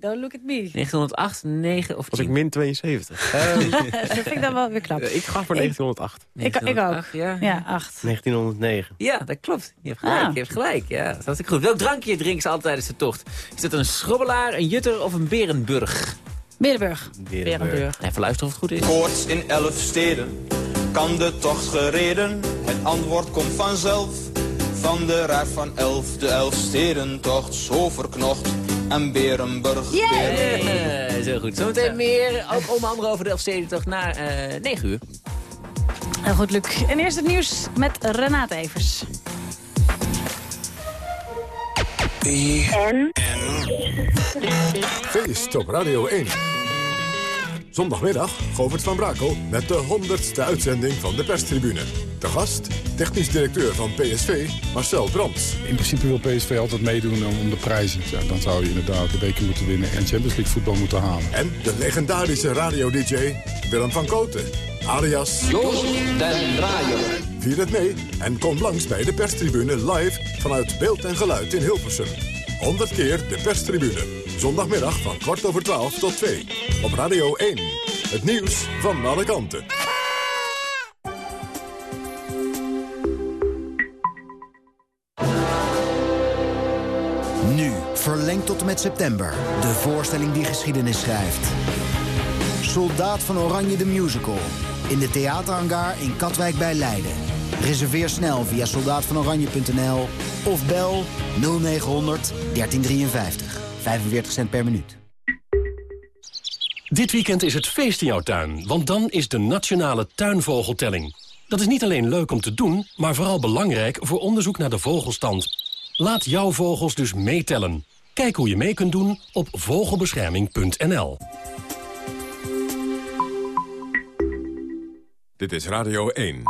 don't look at me. 1908, 9 of 10? Was ik min 72. Ehm, <laughs> dat vind ik dan wel weer knap. ik ga voor Ik- 1908. Ik, ik ook. 1908, ja. Ja, acht. 1909. Ja, dat klopt. Je hebt gelijk. Ah. Je hebt gelijk. Ja, dat is goed. Welk drankje drinken ze altijd tijdens de tocht? Is het een schrobbelaar, een jutter of een berenburg? Berenburg. Berenburg. Even luisteren of het goed is. Koorts in elf steden, kan de tocht gereden? Het antwoord komt vanzelf, van de raad van elf. De elf steden tocht zo verknocht, en Berenburg. Berenburg. Eh, zo goed. Zometeen meer, ook onder andere over de Elfstedentocht na eh 9 uur. Heel goed, Luc. En eerst het nieuws met Renate Evers. En? Feest op Radio 1. Zondagmiddag Govert van Brakel met de 100ste uitzending van de perstribune. De gast, technisch directeur van PSV, Marcel Brands. In principe wil PSV altijd meedoen om, de prijzen. Ja, dan zou je inderdaad de beker moeten winnen en Champions League voetbal moeten halen. En de legendarische radio-dj Willem van Koten. Alias Joost den Draaier. Vier het mee en kom langs bij de perstribune live vanuit Beeld en Geluid in Hilversum. 100 keer de perstribune. Zondagmiddag van kwart over 12 tot 2. Op Radio 1. Het nieuws van alle kanten. Nu, verlengd tot en met september. De voorstelling die geschiedenis schrijft. Soldaat van Oranje de Musical. In de theaterhangar in Katwijk bij Leiden. Reserveer snel via soldaatvanoranje.nl of bel 0900 1353. 45 cent per minuut. Dit weekend is het feest in jouw tuin, want dan is de Nationale Tuinvogeltelling. Dat is niet alleen leuk om te doen, maar vooral belangrijk voor onderzoek naar de vogelstand. Laat jouw vogels dus meetellen. Kijk hoe je mee kunt doen op vogelbescherming.nl. Dit is Radio 1.